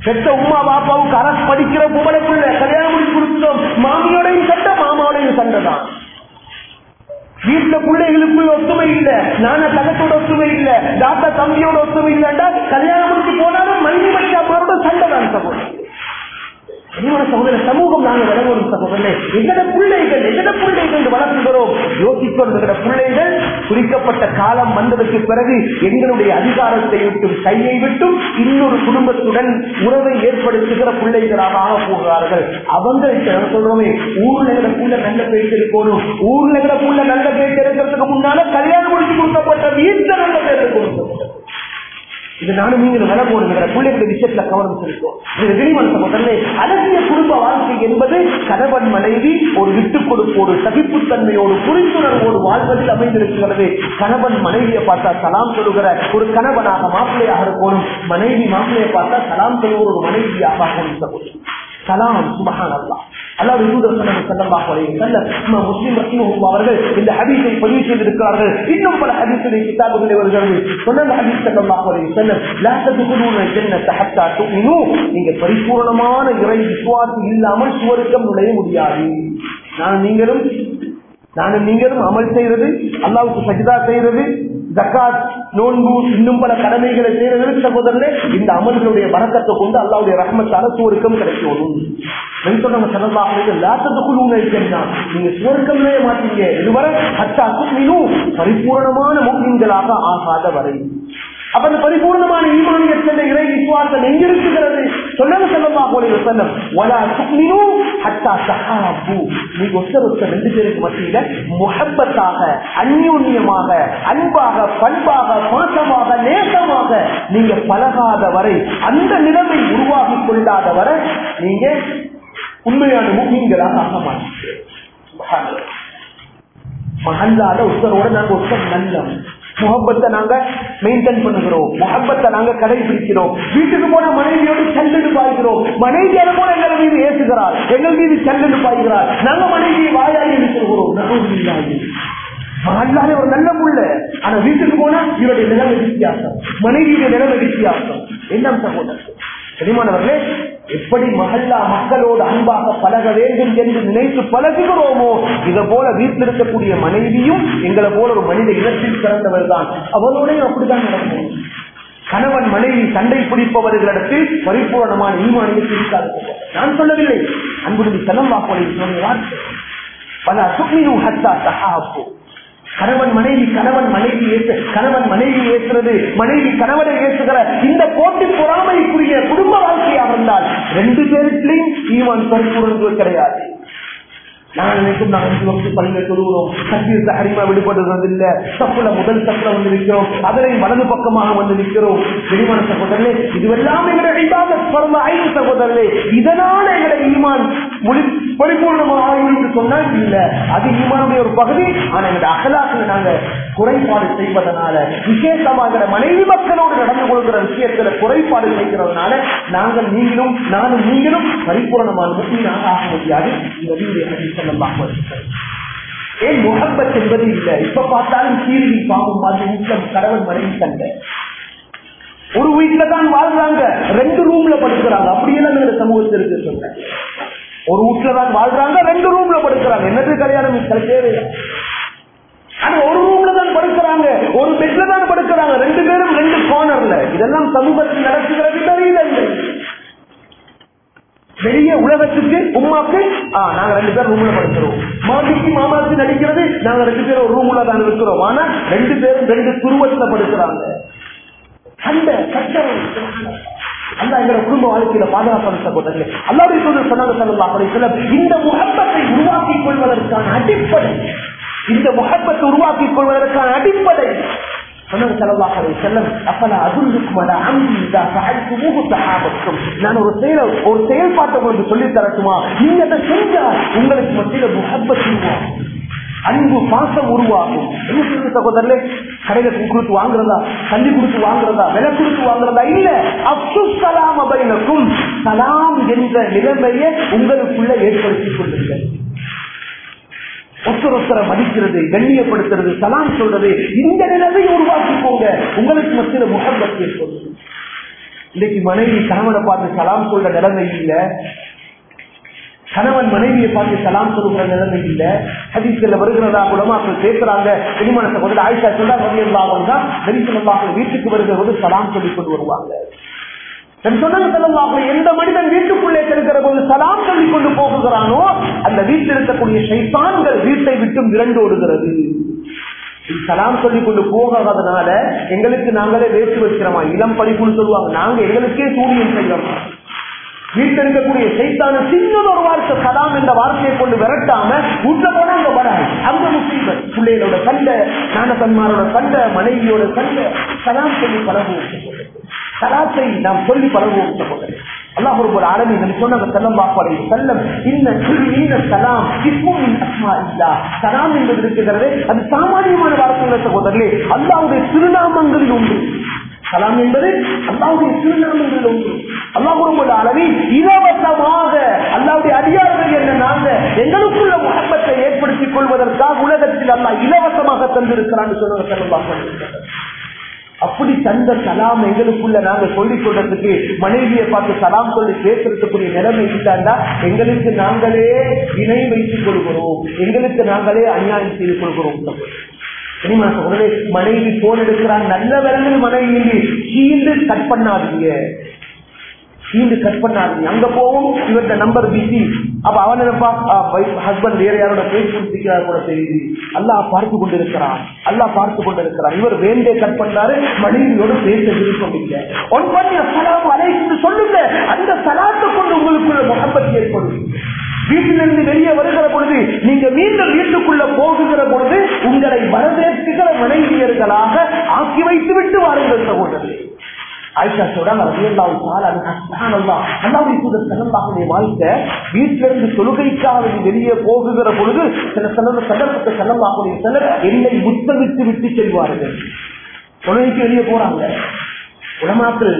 பெற்ற உமா பாப்பாவுக்கு அரசு படிக்கிற பொம்பளை பிள்ளை கல்யாணம் முடிச்சு கொடுத்தோம். மாமியோடையும் சண்டை மாமாவோடையும் சண்டை தான் வீட்டுல பிள்ளைகளுக்குள்ள ஒத்துமை இல்ல. நான தகத்தோட ஒத்துமை இல்ல. தாத்தா தம்பியோட ஒத்துமை இல்லண்டா கல்யாணம் முடிச்சு போனாலும் மனைவி மச்சாமாரோட சண்டை தான் சகோதரர் சகோதர சமூகம் நாங்கள் விளங்கணும் சகோதரே எங்கட பிள்ளைகள் எங்கட பிள்ளைகள் வளர்த்துகிறோம் யோசிக்கிறோம் எங்கட பிள்ளைகள் குறிக்கப்பட்ட காலம் வந்ததற்கு பிறகு எங்களுடைய அதிகாரத்தை விட்டும் கையை விட்டும் இன்னொரு குடும்பத்துடன் உறவை ஏற்படுத்துகிற பிள்ளைகளாக ஆக போகிறார்கள். அவங்க சொல்றோமே ஊர்ல எங்களுக்குள்ள நல்ல பேச்சு இருக்கணும் ஊர்ல எங்களுக்குள்ள நல்ல பேச்சு இருக்கிறதுக்கு முன்னால கல்யாணம் முடிச்சு கொடுக்கப்பட்ட வீட்டில் நல்ல பேர் கொடுக்கப்பட்டது இது நானும் நீங்களும் வில போடுங்கிற பிள்ளைகளுடைய விஷயத்துல கவனம் செலுத்தும் இது வெளிமனச முதல்ல அழகிய குடும்ப வாழ்க்கை என்பது கணவன் மனைவி ஒரு விட்டுக் கொடுப்போடு சகிப்புத்தன்மையோடு புரிந்துணர்வோடு வாழ்வதில் அமைந்திருக்கிறது. கணவன் மனைவியை பார்த்தா சலாம் சொல்லுகிற ஒரு கணவனாக மாப்பிள்ளையாக இருக்கணும். மனைவி மாப்பிள்ளையை பார்த்தா சலாம் சொல்லுவோர் ஒரு மனைவியாக ஆகணும் சலாம் சுமகான் அல்லா அல்லாஹ் தூதர் ஸல்லல்லாஹு அலைஹி வஸல்லம் முஸ்லீம் முஸ்லிம் ரஹிமஹுல்லாஹ் அவர்கள் இந்த ஹதீஸை பதிவு செய்திருக்கிறார்கள். இன்னும் பல ஹதீஸுடைய கிதாபுகளில் வருகிறது சொன்ன ஹதீஸ் ஸல்லல்லாஹு அலைஹி வஸல்லம் லா ததுகுலூன ஜன்னத ஹத்தா துமினு. நீங்க பரிபூர்ணமான இறை விசுவாசம் இல்லாமல் சுவர்க்கம் நுழைய முடியாது. நான் நீங்களும் நானும் நீங்களும் அமல் செய்யறது அல்லாவுக்கு சஜிதா செய்யறது ஜக்காத் நோன்பு இன்னும் பல கடமைகளை செய்யறது சகோதரனே இந்த அமல்களுடைய வணக்கத்தை கொண்டு அல்லாவுடைய ரஹ்மத்தால சுவருக்கம் கிடைக்கும் சொன்ன நீங்க சுவர்க்கம் மாட்டீங்க. இதுவரை பரிபூர்ணமான முக்மீன்களாக ஆகாத வரை. அப்ப அந்த பரிபூர்ணமான ஈமானியத்தில் இறை விசுவாசம் எங்கிருக்குகிறது சொன்னது செல்லமா போல செல்லம் வலா சுக்மினும் ஹத்தா சஹாபு நீ ஒத்த ஒத்த ரெண்டு பேருக்கு மத்தியில முகப்பத்தாக அந்யோன்யமாக அன்பாக பண்பாக மாற்றமாக நேசமாக நீங்க பழகாத வரை அந்த நிலைமை உருவாகி கொள்ளாத வரை நீங்க உண்மையான முகீன்களாக ஆக மாட்டீங்க. மகல்லாத ஒருத்தரோட நாங்கள் ஒருத்தர் நல்லவன். முகப்பத்தை நாங்க மெயின்டைன் பண்ணுகிறோம். முகப்பத்தை நாங்க கடைபிடிக்கிறோம். வீட்டுக்கு போன மனைவியோடு செல்லுன்னு பாய்கிறோம். மனைவி அது போல எங்கள் மீது ஏசுகிறார். எங்கள் மீது செல்லுன்னு பாய்கிறார். நாங்க மனைவியை வாயாடி சொல்கிறோம் மகளாலே ஒரு நல்ல முள்ள ஆனா வீட்டுக்கு போனா இவருடைய நிலைமை வித்தியாசம். மனைவியுடைய நிலைமை வித்தியாசம். என்ன சகோதரர்? தெரியுமானவர்களே எப்படி மகல்லா மக்களோடு அன்பாக பழக வேண்டும் என்று நினைத்து பழகுகிறோமோ இதை போல வீட்டில் இருக்கக்கூடிய மனைவியும் எங்களை போல ஒரு மனித இனத்தில் பிறந்தவர் தான். அவளோடையும் அப்படித்தான் நடக்கும். கணவன் மனைவி சண்டை பிடிப்பவர்களிடத்தில் பரிபூர்ணமான ஈமானியத்தை இருக்காது நான் சொல்லவில்லை. அன்புடன் செலவாக்கொலை சொன்ன வார்த்தை. பல அசுமினும் ஹத்தா சஹாப்போ கணவன் மனைவி கணவன் மனைவி ஏற்று கணவன் மனைவி ஏற்றுறது மனைவி கணவனை ஏற்றுகிற இந்த போட்டி பொறாமைக்குரிய குடும்ப ரெண்டு பேருக்குலையும் ஈவான் பரிபூர்ணங்கள் கிடையாது. நாங்கள் நினைக்கும் நாங்கள் அஞ்சு வருஷம் பள்ளியில சொல்லுகிறோம் சத்தியத்தை அடிமை விடுபடுறது இல்ல தப்புல முதல் தப்புல வந்து நிற்கிறோம். அதிலே வலது பக்கமாக வந்து நிற்கிறோம். வெளிமான சகோதரர்களே இதுவெல்லாம் எங்களுடைய இல்லாத பிறந்த ஐந்து சகோதரர்களே. இதனால எங்களுடைய ஈமான் மொழி பரிபூர்ணமாக என்று சொன்னால் இல்ல. அது ஈமானுடைய ஒரு பகுதி. ஆனா எங்களுடைய அகலாசில் நாங்க குறைபாடு செய்வதனால விசேஷமாக மனைவி மக்களோடு நடந்து கொள்கிற விஷயத்துல குறைபாடு செய்கிறதுனால நாங்கள் நீங்களும் நானும் நீங்களும் பரிபூர்ணமான முஸ்லீமாக ஆக முடியாது இந்த வீடு ஏன் முகப்பத் என்பது இல்லை? இப்ப பார்த்தாலும் கீழி பாவம் மாதிரி வீட்டில் கடவுள் மனைவி சண்டை ஒரு வீட்டுல தான் வாழ்றாங்க. ரெண்டு ரூம்ல படுக்கிறாங்க. அப்படியெல்லாம் எங்க சமூகத்தில் இருக்கு சொல்றேன். ஒரு வீட்டுல தான் வாழ்றாங்க ரெண்டு ரூம்ல படுக்கிறாங்க. என்னது கல்யாணம்? தேவையா ஆனா ஒரு ரூம்ல தான் படுக்கிறாங்க. ஒரு பெட்ல தான் படுக்கிறாங்க. ரெண்டு பேரும் ரெண்டு கோனர்ல இதெல்லாம் சமூகத்தில் நடக்குகிறது தெரியல பெரிய உலகத்துக்கு உமாக்கு நாங்க ரெண்டு பேரும் ரூம்ல படுக்கிறோம். மாமிக்கு மாமாக்கு நடிக்கிறது நாங்க ரெண்டு பேரும் ரூம்ல தான் இருக்கிறோம். ஆனா ரெண்டு பேரும் ரெண்டு துருவத்துல படுக்கிறாங்க. அந்த கஷ்டம் அந்த எங்களை குடும்ப வாழ்க்கையில பாதுகாப்பு போட்டாங்க அல்லாவுடைய தூதர் சொன்னாங்க இந்த முகப்பத்தை உருவாக்கிக் கொள்வதற்கான அடிப்படை இந்த முகப்பத்தை உருவாக்கிக் கொள்வதற்கான அடிப்படை. நான் ஒரு செயல ஒரு செயல்பாட்டை உங்களுக்கு சொல்லி தரட்டுமா? நீங்க அதை செஞ்சா உங்களுக்கு மத்தியில முகப்பத் உருவாகும். அன்பு பாசம் உருவாகும். என்ன சொல்லுங்க சகோதரர்களே? கடையில கொடுத்து வாங்குறதா? தண்ணி கொடுத்து வாங்குறதா? விலை கொடுத்து வாங்குறதா? இல்ல. அப்து சலாம் அபைனக்கும் சலாம் என்ற நிலைமையை உங்களுக்குள்ள ஏற்படுத்திக் கொள்ளுங்கள். ஒருத்தர் மதிக்கிறது கண்ணியப்படுத்துறது சலாம் சொல்றது இந்த நிலைமையை உருவாக்கிக்கோங்க. உங்களுக்கு மத்தியில முகம்பத் ஏற்படுது இன்னைக்கு மனைவி கணவனை பார்த்து சலாம் சொல்ற நிலைமை இல்லை. கணவன் மனைவியை பார்த்து சலாம் சொல்லுகிற நிலைமை இல்ல. ஹதீஸ்ல வருகிறதா குடமாக்கள் பேசுறாங்க. திருமணத்தை கொண்டு ஆயிஷா சொல்றா ரவியல்லாமல் தான் வீட்டுக்கு வருகிற போது சலாம் சொல்லி கொண்டு வருவாங்க. எந்த மனிதன் வீட்டுக்குள்ளே செல்கிற போது சலாம் சொல்லி கொண்டு போகுகிறானோ அந்த வீட்டில் இருக்கக்கூடிய சைத்தான்கள் வீட்டை விட்டும் விரண்டு ஓடுகிறது. சலாம் சொல்லி கொண்டு போகாதனால எங்களுக்கு நாங்களே வேஸ்ட் வைக்கிறோமா? இளம் படிப்புன்னு சொல்லுவாங்க. நாங்க எங்களுக்கே சூரியன் செய்யறோம். வீட்டில் இருக்கக்கூடிய சைத்தான சின்னது ஒரு வார்த்தை சலாம் என்ற வார்த்தையை கொண்டு விரட்டாம வீட்டுல போனா அங்க வராது. அங்க முஸ்லீம் பிள்ளைகளோட சண்டை ஞானசன்மாரோட சண்டை மனைவியோட சண்டை சலாம் சொல்லி பழகுவோம் சலாத்தை நாம் சொல்லி பழகுவோம் சகோதரர் அல்லாஹ் ஒரு ஆளுமை நம்ம சொன்னாங்க செல்லம் பாப்பாடை செல்லம் இன்ன இன்ன சலாம் இஸ்மும் அஸ்மா இல்லா சலாம் என்பது இருக்கிறது அது சாமானியமான வார்த்தைகள் சகோதரர்களே அல்லாவுடைய திருநாமங்களில் உண்டு. சலாம் என்பது அல்லாவுடைய திருநாமங்களில் உண்டு. அல்லாஹ் அளவில் இலவசமாக அல்லாவுடைய அதிகாரங்கள் என்ன நாங்க எங்களுக்குள்ள முகப்பத்தை ஏற்படுத்திக் கொள்வதற்காக உலகத்தில் அல்லாஹ் இலவசமாக தந்திருக்கிறான்னு சொன்னவர் செல்லம் பாப்பாடை அப்படி தந்த சலாம் எங்களுக்குள்ள நாங்க சொல்லிக் கொள்றதுக்கு மனைவியை பார்த்து சலாம் சொல்லி பேசுறதுக்குரிய நிலைமை இருந்தாண்டா எங்களுக்கு நாங்களே இணை வைத்துக் கொள்கிறோம். எங்களுக்கு நாங்களே அநியாயம் செய்து கொள்கிறோம். உடனே மனைவி போன் எடுக்கிறான் நல்ல விலங்கு மனைவி சீண்டு கட் பண்ணாதீங்க. சீண்டு கட் பண்ணாதீங்க. அங்க போவோம் இவர்கிட்ட நம்பர் பிசி அப்ப அவன் ஹஸ்பண்ட் வேற யாரோட பேசி கொடுத்திருக்கிறார் கூட தெரியுது. அல்லா பார்த்து கொண்டிருக்கிறான். அல்லா பார்த்து கொண்டிருக்கிறான். இவர் வேண்டே கட் பண்ணாரு மனைவியோடு பேச விருப்பம் இல்லை ஒன் பண்ணி சலாம் அழைத்து சொல்லுங்க. அந்த சலாத்தை கொண்டு உங்களுக்குள்ள முகப்பத்தி ஏற்படும். வீட்டிலிருந்து வெளியே வருகிற பொழுது நீங்க மீண்டும் வீட்டுக்குள்ள போகுகிற பொழுது உங்களை வரவேற்கிற மனைவியர்களாக ஆக்கி வைத்து விட்டு வாருங்கள் சகோதரர்களே. ஆயிஷா சொல்றாங்க வாழ்க்கை வீட்டில இருந்து தொழுகைக்காக வெளியே போகுகிற பொழுது சில சில சந்தர்ப்பத்தை செல்லமாக்கூடிய சிலர் என்னை முத்தமிட்டு விட்டு செல்வார்கள். தொழுகைக்கு வெளியே போறாங்க. உலமாக்கள்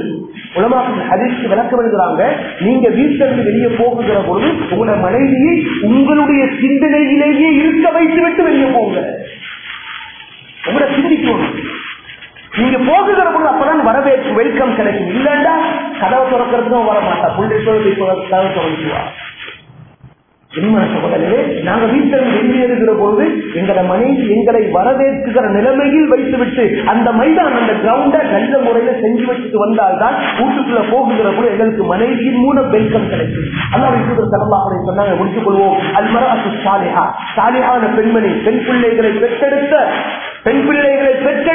உலமாக்கள் ஹரிக்கு விளக்கம் எழுதுறாங்க நீங்க வீட்டில இருந்து வெளியே போகுகிற பொழுது உங்களோட மனைவியை உங்களுடைய சிந்தனையிலேயே இருக்க வைத்து விட்டு வெளியே போங்க. உங்களோட சிந்திக்கணும். நீங்க போகுகிற பொழுது அப்பதான் வரவேற்பு வெல்கம் கிடைக்கும். இல்லண்டா கதவை திறக்கிறதுக்கும் வர மாட்டா புள்ளி சொல்லி கதவை திறந்துவா சகோதரே நாங்க வீட்டில் வெளியேறுகிற பொழுது எங்களை மனைவி எங்களை வரவேற்கிற நிலைமையில் வைத்துவிட்டு அந்த மைதானம் அந்த கிரவுண்ட நல்ல முறையில செஞ்சு வச்சுட்டு வந்தால்தான் வீட்டுக்குள்ள போகுகிற பொழுது எங்களுக்கு மனைவியின் மூலம் வெல்கம் கிடைக்கும். அல்லாஹ் தரமாக சொன்னாங்க முடித்துக் கொள்வோம் அது அல்மரா சாலிஹா சாலிஹான பெண்மணி பெண் பிள்ளைகளை பெற்றெடுத்த பெண் பிள்ளைகளை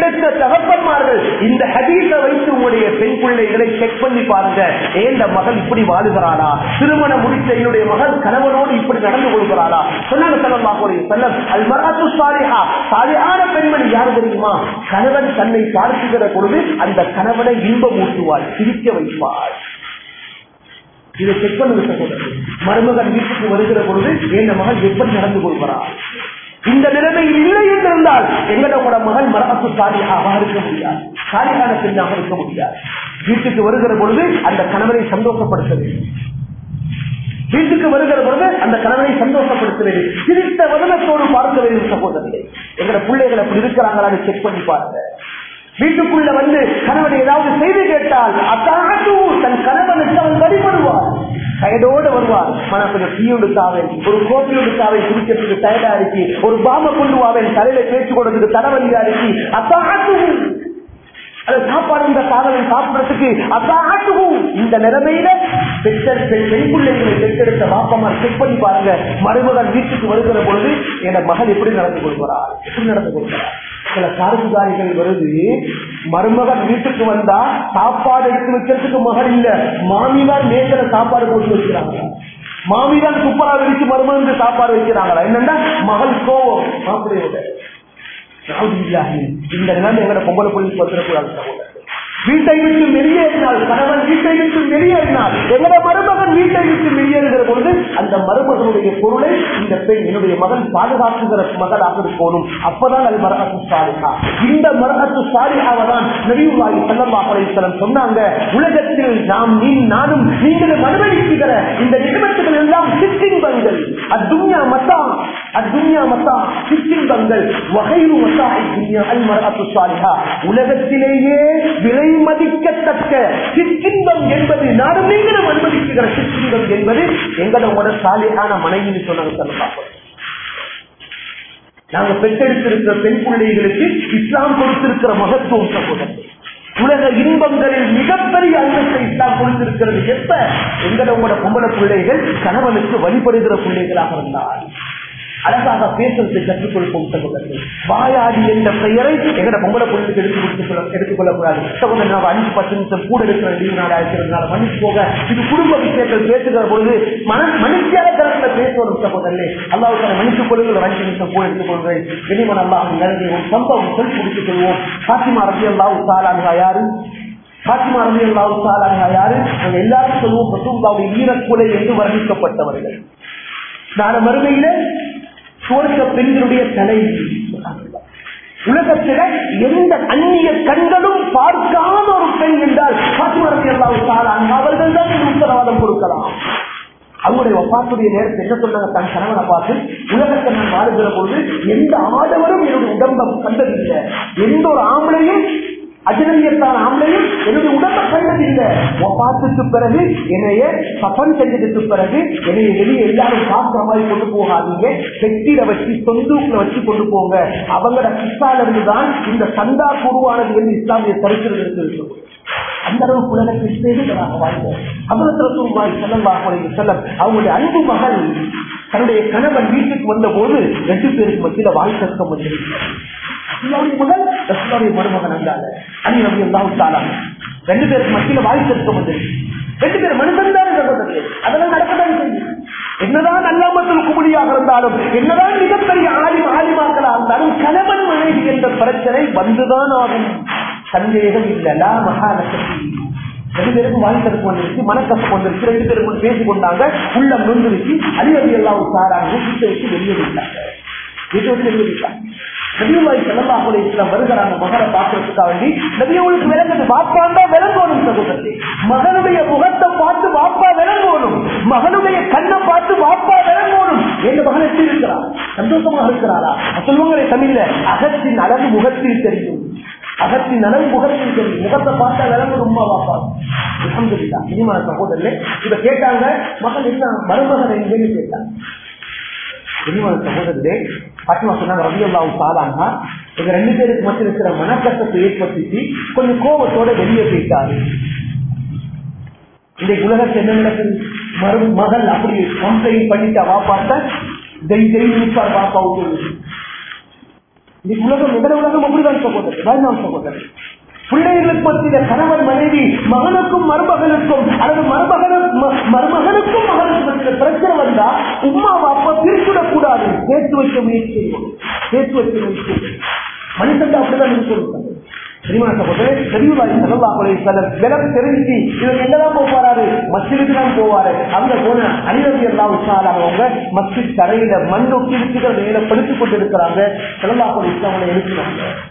பெற்றெடுத்த தகப்பன்மார்கள் இந்த ஹதீஸ வைத்து உங்களுடைய பெண் பிள்ளைகளை செக் பண்ணி பாருங்க ஏந்த மகள் இப்படி வாழுகிறாரா திருமணம் முடித்த என்னுடைய மகள் கணவனோடு இப்படி நடந்து கொள்கிறாரா சொன்னாங்க செல்லமாக செல்லம் அது மராத்து சாலிஹா சாலியான பெண்மணி யாரு தெரியுமா? கணவன் தன்னை பார்க்குகிற பொழுது அந்த கணவனை இன்பம் ஊட்டுவாள் சிரிக்க வைப்பாள். இதை செக் பண்ணுங்க மருமகன் வீட்டுக்கு வருகிற பொழுது என் மகள் எப்படி நடந்து கொள்கிறார் இந்த நிலைமையில் இல்லை என்றிருந்தால் எங்களோட மகள் மரபு சாலியாக இருக்க முடியாது. சாலியான பெண்ணாக இருக்க முடியாது. வீட்டுக்கு வருகிற பொழுது அந்த கணவனை சந்தோஷப்படுத்த வேண்டும் வீட்டுக்கு வருகிற பொழுது அந்த கணவனை சந்தோஷப்படுத்த வேண்டும் சிரித்த வதனத்தோடு பார்க்க வேண்டும் சகோதரர்களே. எங்களோட பிள்ளைகள் அப்படி இருக்கிறாங்களான்னு செக் பண்ணி பாருங்க. வீட்டுக்குள்ள வந்து கணவன் ஏதாவது செய்து கேட்டால் அத்தாட்டு தன் கணவனுக்கு அவன் வழிபடுவார் டயர்டோடு வருவார். மன கொஞ்சம் டீ ஒரு கோப்பி எடுத்தாவை குடிக்கிறதுக்கு டயர்டா இருக்கு. ஒரு பாம கொண்டுவாவேன் தலையில பேச்சு கொடுறதுக்கு தலைவலியா இருக்கு. அத்தாட்டு அது சாப்பாடு இந்த சாதனை சாப்பிடறதுக்கு அத்தாட்டுவும் இந்த நிலைமையில பெற்ற பெண் பிள்ளைகளை பெற்றெடுத்த பாப்பமா செக் பண்ணி பாருங்க. மருமகன் வீட்டுக்கு வருகிற பொழுது என் மகள் எப்படி நடந்து கொள்கிறார் எப்படி நடந்து கொள்கிறார் சில சார்புதாரிகள் வருது மருமகன் வீட்டுக்கு வந்தா சாப்பாடு எடுத்து வைக்கிறதுக்கு மகள் இல்ல. மாமிதான் நேற்ற சாப்பாடு போட்டு வைக்கிறாங்க மாமிதான் சூப்பரா விரிச்சு மருமகனுக்கு சாப்பாடு வைக்கிறாங்களா? என்னன்னா மகள் கோவம் மாப்பிள்ளையோட இந்த நிலைமை எங்களை பொங்கல் பொழுது வந்துடக்கூடாது சகோதரர். வீட்டை விட்டு வெளியேறினால் கணவன் வீட்டை விட்டு வெளியேறினால் எங்களோட மருமகன் வீட்டை விட்டு வெளியேறுகிற பொழுது அந்த மருமகனுடைய பொருளை இந்த பெண் என்னுடைய மகன் பாதுகாக்குகிற மகனாக இருக்கணும். அப்பதான் அது மரகத்து சாலிகா இந்த மரகத்து சாலிகாவை தான் நெறிவுவாயி செல்லம்பாப்படைத்தலம் சொன்னாங்க உலகத்தில் நாம் நீ நானும் நீங்கள் அனுமதிக்கிற இந்த நிறுவனத்துகள் எல்லாம் சிற்றின்பங்கள். அத்துன்யா மத்தா அத்துன்யா மத்தா சிற்றின்பங்கள். வகைரு மத்தா துன்யா அல் மரகத்து சாலிகா உலகத்திலேயே விளை மதிக்கத்தக்க சிற்றின்பம் என்பது நானும் நீங்களும் அனுமதிக்கிற சிற்றின்பம் என்பது எங்களோட சாலையான மனைவின்னு சொன்னாங்க சொல்லலாம் நாங்க பெற்றெடுத்திருக்கிற பெண் பிள்ளைகளுக்கு இஸ்லாம் கொடுத்திருக்கிற மகத்துவம் சகோதரர் உலக இன்பங்களில் மிகப்பெரிய அங்கத்தை இஸ்லாம் கொடுத்திருக்கிறது. எப்ப? எங்களோட பொம்பளை பிள்ளைகள் கணவனுக்கு வழிபடுகிற பிள்ளைகளாக இருந்தால். அழகாக பேசுறதை கற்றுக் கொடுப்போம் சகோதரர்கள் வாயாடி என்ற பெயரை எங்கட பொங்கலை பொருளுக்கு எடுத்து கொடுத்து எடுத்துக் கொள்ளக்கூடாது. சகோதரர் நாம் அஞ்சு பத்து நிமிஷம் கூட இருக்கிற லீவு நாள் ஆயிருக்கிறதுனால மன்னிச்சு போக. இது குடும்ப விஷயங்கள் பேசுகிற பொழுது மன மனுஷியான தரத்துல பேசணும் சகோதரர்களே. அல்லாவுக்கான மனுஷ கொள்ளுங்கள் அஞ்சு நிமிஷம் கூட எடுத்துக் கொள்கிறேன். வெளிமன் அல்லாஹ் நிலைமை சம்பவம் சொல் கொடுத்துக் கொள்வோம். பாத்திமா ரபி அல்லாஹ் சாலாங்க யாரு? பாத்திமா ரவி அல்லாஹ் யாரு? நாங்கள் எல்லாரும் சொல்லுவோம் ரசூலுல்லாவுடைய ஈரக்குலை என்று வர்ணிக்கப்பட்டவர்கள். நான் மறுமையில சுவர்க்க பெண்களுடைய தலை. உலகத்தில எந்த அந்நிய கண்களும் பார்க்காத ஒரு பெண் என்றால் பாத்திமரத்தை எல்லாம் அவர்கள் தான் உத்தரவாதம் கொடுக்கலாம். அவங்களுடைய ஒப்பாத்துடைய நேரத்தை என்ன சொன்னாங்க தன் கணவனை பார்த்து உலகத்தை நான் வாழுகிற பொழுது எந்த ஆடவரும் என்னுடைய உடம்பை கண்டதில்லை எந்த ஒரு ஆம்பளையும் அஜனவியத்தான ஆம்பளையும் என்னுடைய உடம்ப கண்டதில்லை ஒப்பாத்துக்கு பிறகு என்னைய சபன் செஞ்சதுக்கு பிறகு என்னைய வெளியே எல்லாரும் பார்க்கிற மாதிரி கொண்டு போகாதீங்க. வெட்டில வச்சு சொந்தூக்கில் வச்சு கொண்டு போங்க. அவங்களோட கிஸ்ஸால இருந்துதான் இந்த சந்தா குருவானது என்று இஸ்லாமிய சரித்திரம் இருக்கு அந்த அளவுக்கு உலகத்தில் செய்திகளாக வாழ்ந்த அபரசரசூர்வாய் செல்லல்லாஹ் செல்லம் அவங்களுடைய அன்பு மகள் தன்னுடைய கணவன் வீட்டுக்கு வந்த போது ரெண்டு பேருக்கு மத்தியில வாழ்க்கை வந்திருக்கிறார் முதல் ரசூலுடைய மருமகன் அங்கால அலி ரவி அல்லாஹு ரெண்டு பேருக்கு மத்தியில வாழ்க்கை வந்திருக்கு ரெண்டு பேர் மனுஷன் தான் அதெல்லாம் நடக்கதான் செய்யும் என்னதான் அல்லாமத்தில் குமுடியாக இருந்தாலும் என்னதான் மிகப்பெரிய ஆலிம் ஆலிமாக்களாக இருந்தாலும் கணவன் மனைவி என்ற பிரச்சனை வந்துதான் ஆகும். சந்தேகம் இல்லலா மகாலட்சுமி ரெண்டு பேருக்கும் வாழ்க்கை வந்துருச்சு மனக்கப்பு வந்துருச்சு. ரெண்டு பேரும் பேசிக் கொண்டாங்க உள்ள நொந்துருச்சு. அடிவடி எல்லாம் சாராங்க வீட்டை வச்சு வெளியே விட்டாங்க. வீட்டை வச்சு வெளியே விட்டாங்க. நபியுல்லாய் செல்லல்லாஹுடைய இஸ்லாம் வருகிறாங்க மகனை பார்க்கறதுக்காக. வேண்டி நபியவளுக்கு விளங்குது பாப்பாண்டா விளங்கணும் சகோதரத்தை மகனுடைய முகத்தை பார்த்து பாப்பா விளங்கணும். மகனுடைய கண்ணை பார்த்து பாப்பா விளங்கணும். எங்க மகன் எப்படி இருக்கிறார்? சந்தோஷமாக இருக்கிறாரா? சொல்லுவாங்களே தமிழ்ல அகத்தின் அழகு முகத்தில் தெரியும். அகத்தின் அழகு முகத்தில் தெரியும். முகத்தை பார்த்தா விளங்கு ரொம்ப பாப்பா. அலமதுல்லா இனிமான சகோதரர்களே இத கேட்டாங்க மகன் என்ன மருமகன் எங்கன்னு கேட்டாங்க. இனிமான சகோதரர்களே பத்மா சொன்னாங்க ரவியல்லாவும் சாதாங்க எங்க ரெண்டு பேருக்கு மட்டும் இருக்கிற மனக்கட்டத்தை ஏற்படுத்தி கொஞ்சம் கோபத்தோட வெளியே போயிட்டாரு. இந்த உலகத்தில் என்ன நடக்குது? மறு மகள் அப்படி கம்ப்ளைண்ட் பண்ணிட்டா வாப்பாட்ட தெய் தெய் நிற்பார் பாப்பா விட்டு இந்த உலகம் முதல் உலகம் அப்படிதான் சகோதரர் வேண்டாம் சகோதரர் பிள்ளைகளுக்கு மத்தியில கணவன் மனைவி மகனுக்கும் மருமகனுக்கும் அல்லது மருமகனும் மருமகனுக்கும் மகனுக்கும் மத்தியில பிரச்சனை வந்தா உமா அப்பா பிரிச்சுடக் கூடாது சேர்த்து வைக்க முயற்சி செய்வோம். சேர்த்து வைக்க முயற்சி செய்வோம். மனுஷன் அப்படிதான் இருக்கணும் தெரிஞ்சு இவர் எங்கதான் போவாரு? மஸ்ஜிதுக்கு தான் போவாரு. அங்க போன அணிவதி எல்லாம் உற்சாகவங்க மஸ்ஜித் தரையில மண் ஒட்டி இருக்கிற மேல படுத்துக் கொண்டிருக்கிறாங்க. செலவாக்குடைய இஸ்லாமலை எழுப்பினாங்க.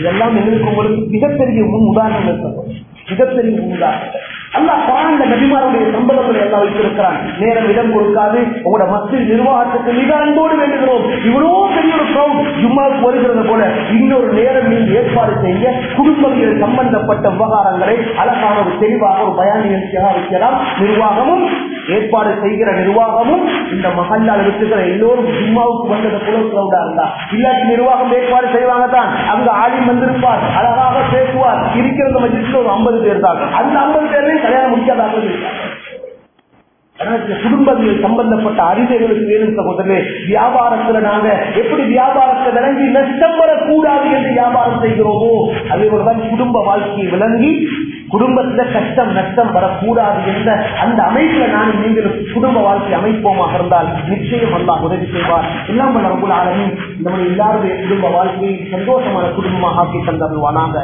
இதெல்லாம் எங்களுக்கு உங்களுக்கு மிகப்பெரிய முன் உதாரணம் இருக்கணும் மிகப்பெரிய முன் உதாரணம். அல்லா பாண்ட நபிமாருடைய சம்பளங்களை எல்லாம் வைத்திருக்கிறான். நேரம் இடம் கொடுக்காது. உங்களோட மக்கள் நிர்வாகத்துக்கு மிக அன்போடு வேண்டுகிறோம். இவ்வளோ பெரிய ஒரு க்ரௌட் ஜும்மாவுக்கு வருகிறது போல இன்னொரு நேரம் நீங்கள் ஏற்பாடு செய்ய குடும்பங்கள் சம்பந்தப்பட்ட விவகாரங்களை அழகான ஒரு தெளிவாக ஒரு பயான நிகழ்ச்சியாக வைக்கலாம் நிர்வாகமும் ஏற்பாடு செய்கிற நிர்வாகமும் இந்த மகல்லால் இருக்கிற எல்லோரும் ஜும்மாவுக்கு வந்தது போல க்ரௌடா இருந்தா. இல்லாட்டி நிர்வாகம் ஏற்பாடு செய்வாங்க தான் அங்க ஆடி வந்திருப்பார் அழகாக பேசுவார். இருக்கிற மஜிஸ்ல ஒரு ஐம்பது பேர் தான். அந்த ஐம்பது பேர்லையும் கல்யாணம் முடிக்காதாக இருக்காங்க குடும்பங்கள் சம்பந்தப்பட்ட அறிஞர்களுக்கு வேணும் சகோதரே வியாபாரத்துல நாங்க எப்படி வியாபாரத்தை விளங்கி நஷ்டம் வரக்கூடாது என்று வியாபாரம் செய்கிறோமோ அதே போலதான் குடும்ப வாழ்க்கையை விளங்கி குடும்பத்துல கஷ்டம் நஷ்டம் வரக்கூடாது என்ற அந்த அமைப்புல நான் நீங்கள் குடும்ப வாழ்க்கை அமைப்போமாக இருந்தால் நிச்சயம் அல்லா உதவி செய்வார். இல்லாமல் ரொம்ப ஆளுமே நம்முடைய எல்லாருடைய குடும்ப வாழ்க்கையை சந்தோஷமான குடும்பமாக ஆக்கி தந்தருவானாக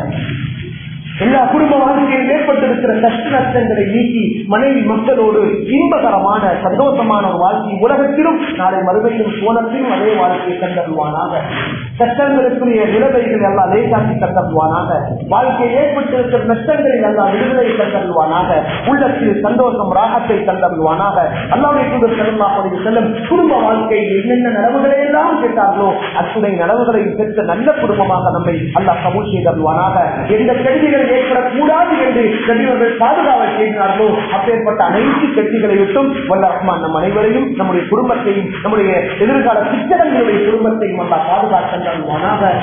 எல்லா குடும்ப வாழ்க்கையில் ஏற்பட்டிருக்கிற கஷ்ட நஷ்டங்களை நீக்கி மனைவி மக்களோடு இன்பகரமான சந்தோஷமான ஒரு வாழ்க்கை உலகத்திலும் நாளை மறுபடியும் சோழத்திலும் அதே வாழ்க்கையை கண்டருவானாக கஷ்டங்களுக்குரிய நிலைமைகள் எல்லாம் லேசாக்கி கண்டருவானாக வாழ்க்கையில் ஏற்பட்டிருக்கிற நஷ்டங்களில் எல்லாம் விடுதலை கண்டருவானாக உள்ளத்தில் சந்தோஷம் ராகத்தை கண்டருவானாக அல்லாமே கூட செல்லும் செல்லும் குடும்ப வாழ்க்கையில் என்னென்ன நடவுகளை எல்லாம் கேட்டார்களோ அத்துணை நடவுகளை பெற்ற நல்ல குடும்பமாக நம்மை அல்லா கபூல் செய்தருவானாக. எந்த கெடுதிகள் ஏற்படக்கூடாது என்று நபிவர்கள் பாதுகாவல் செய்கிறார்களோ அப்பேற்பட்ட அனைத்து கட்சிகளை விட்டும் வல்ல ரஹ்மான் நம் அனைவரையும் நம்முடைய குடும்பத்தையும் நம்முடைய எதிர்கால சித்தரங்களுடைய குடும்பத்தையும் அல்லா பாதுகாக்கின்றான்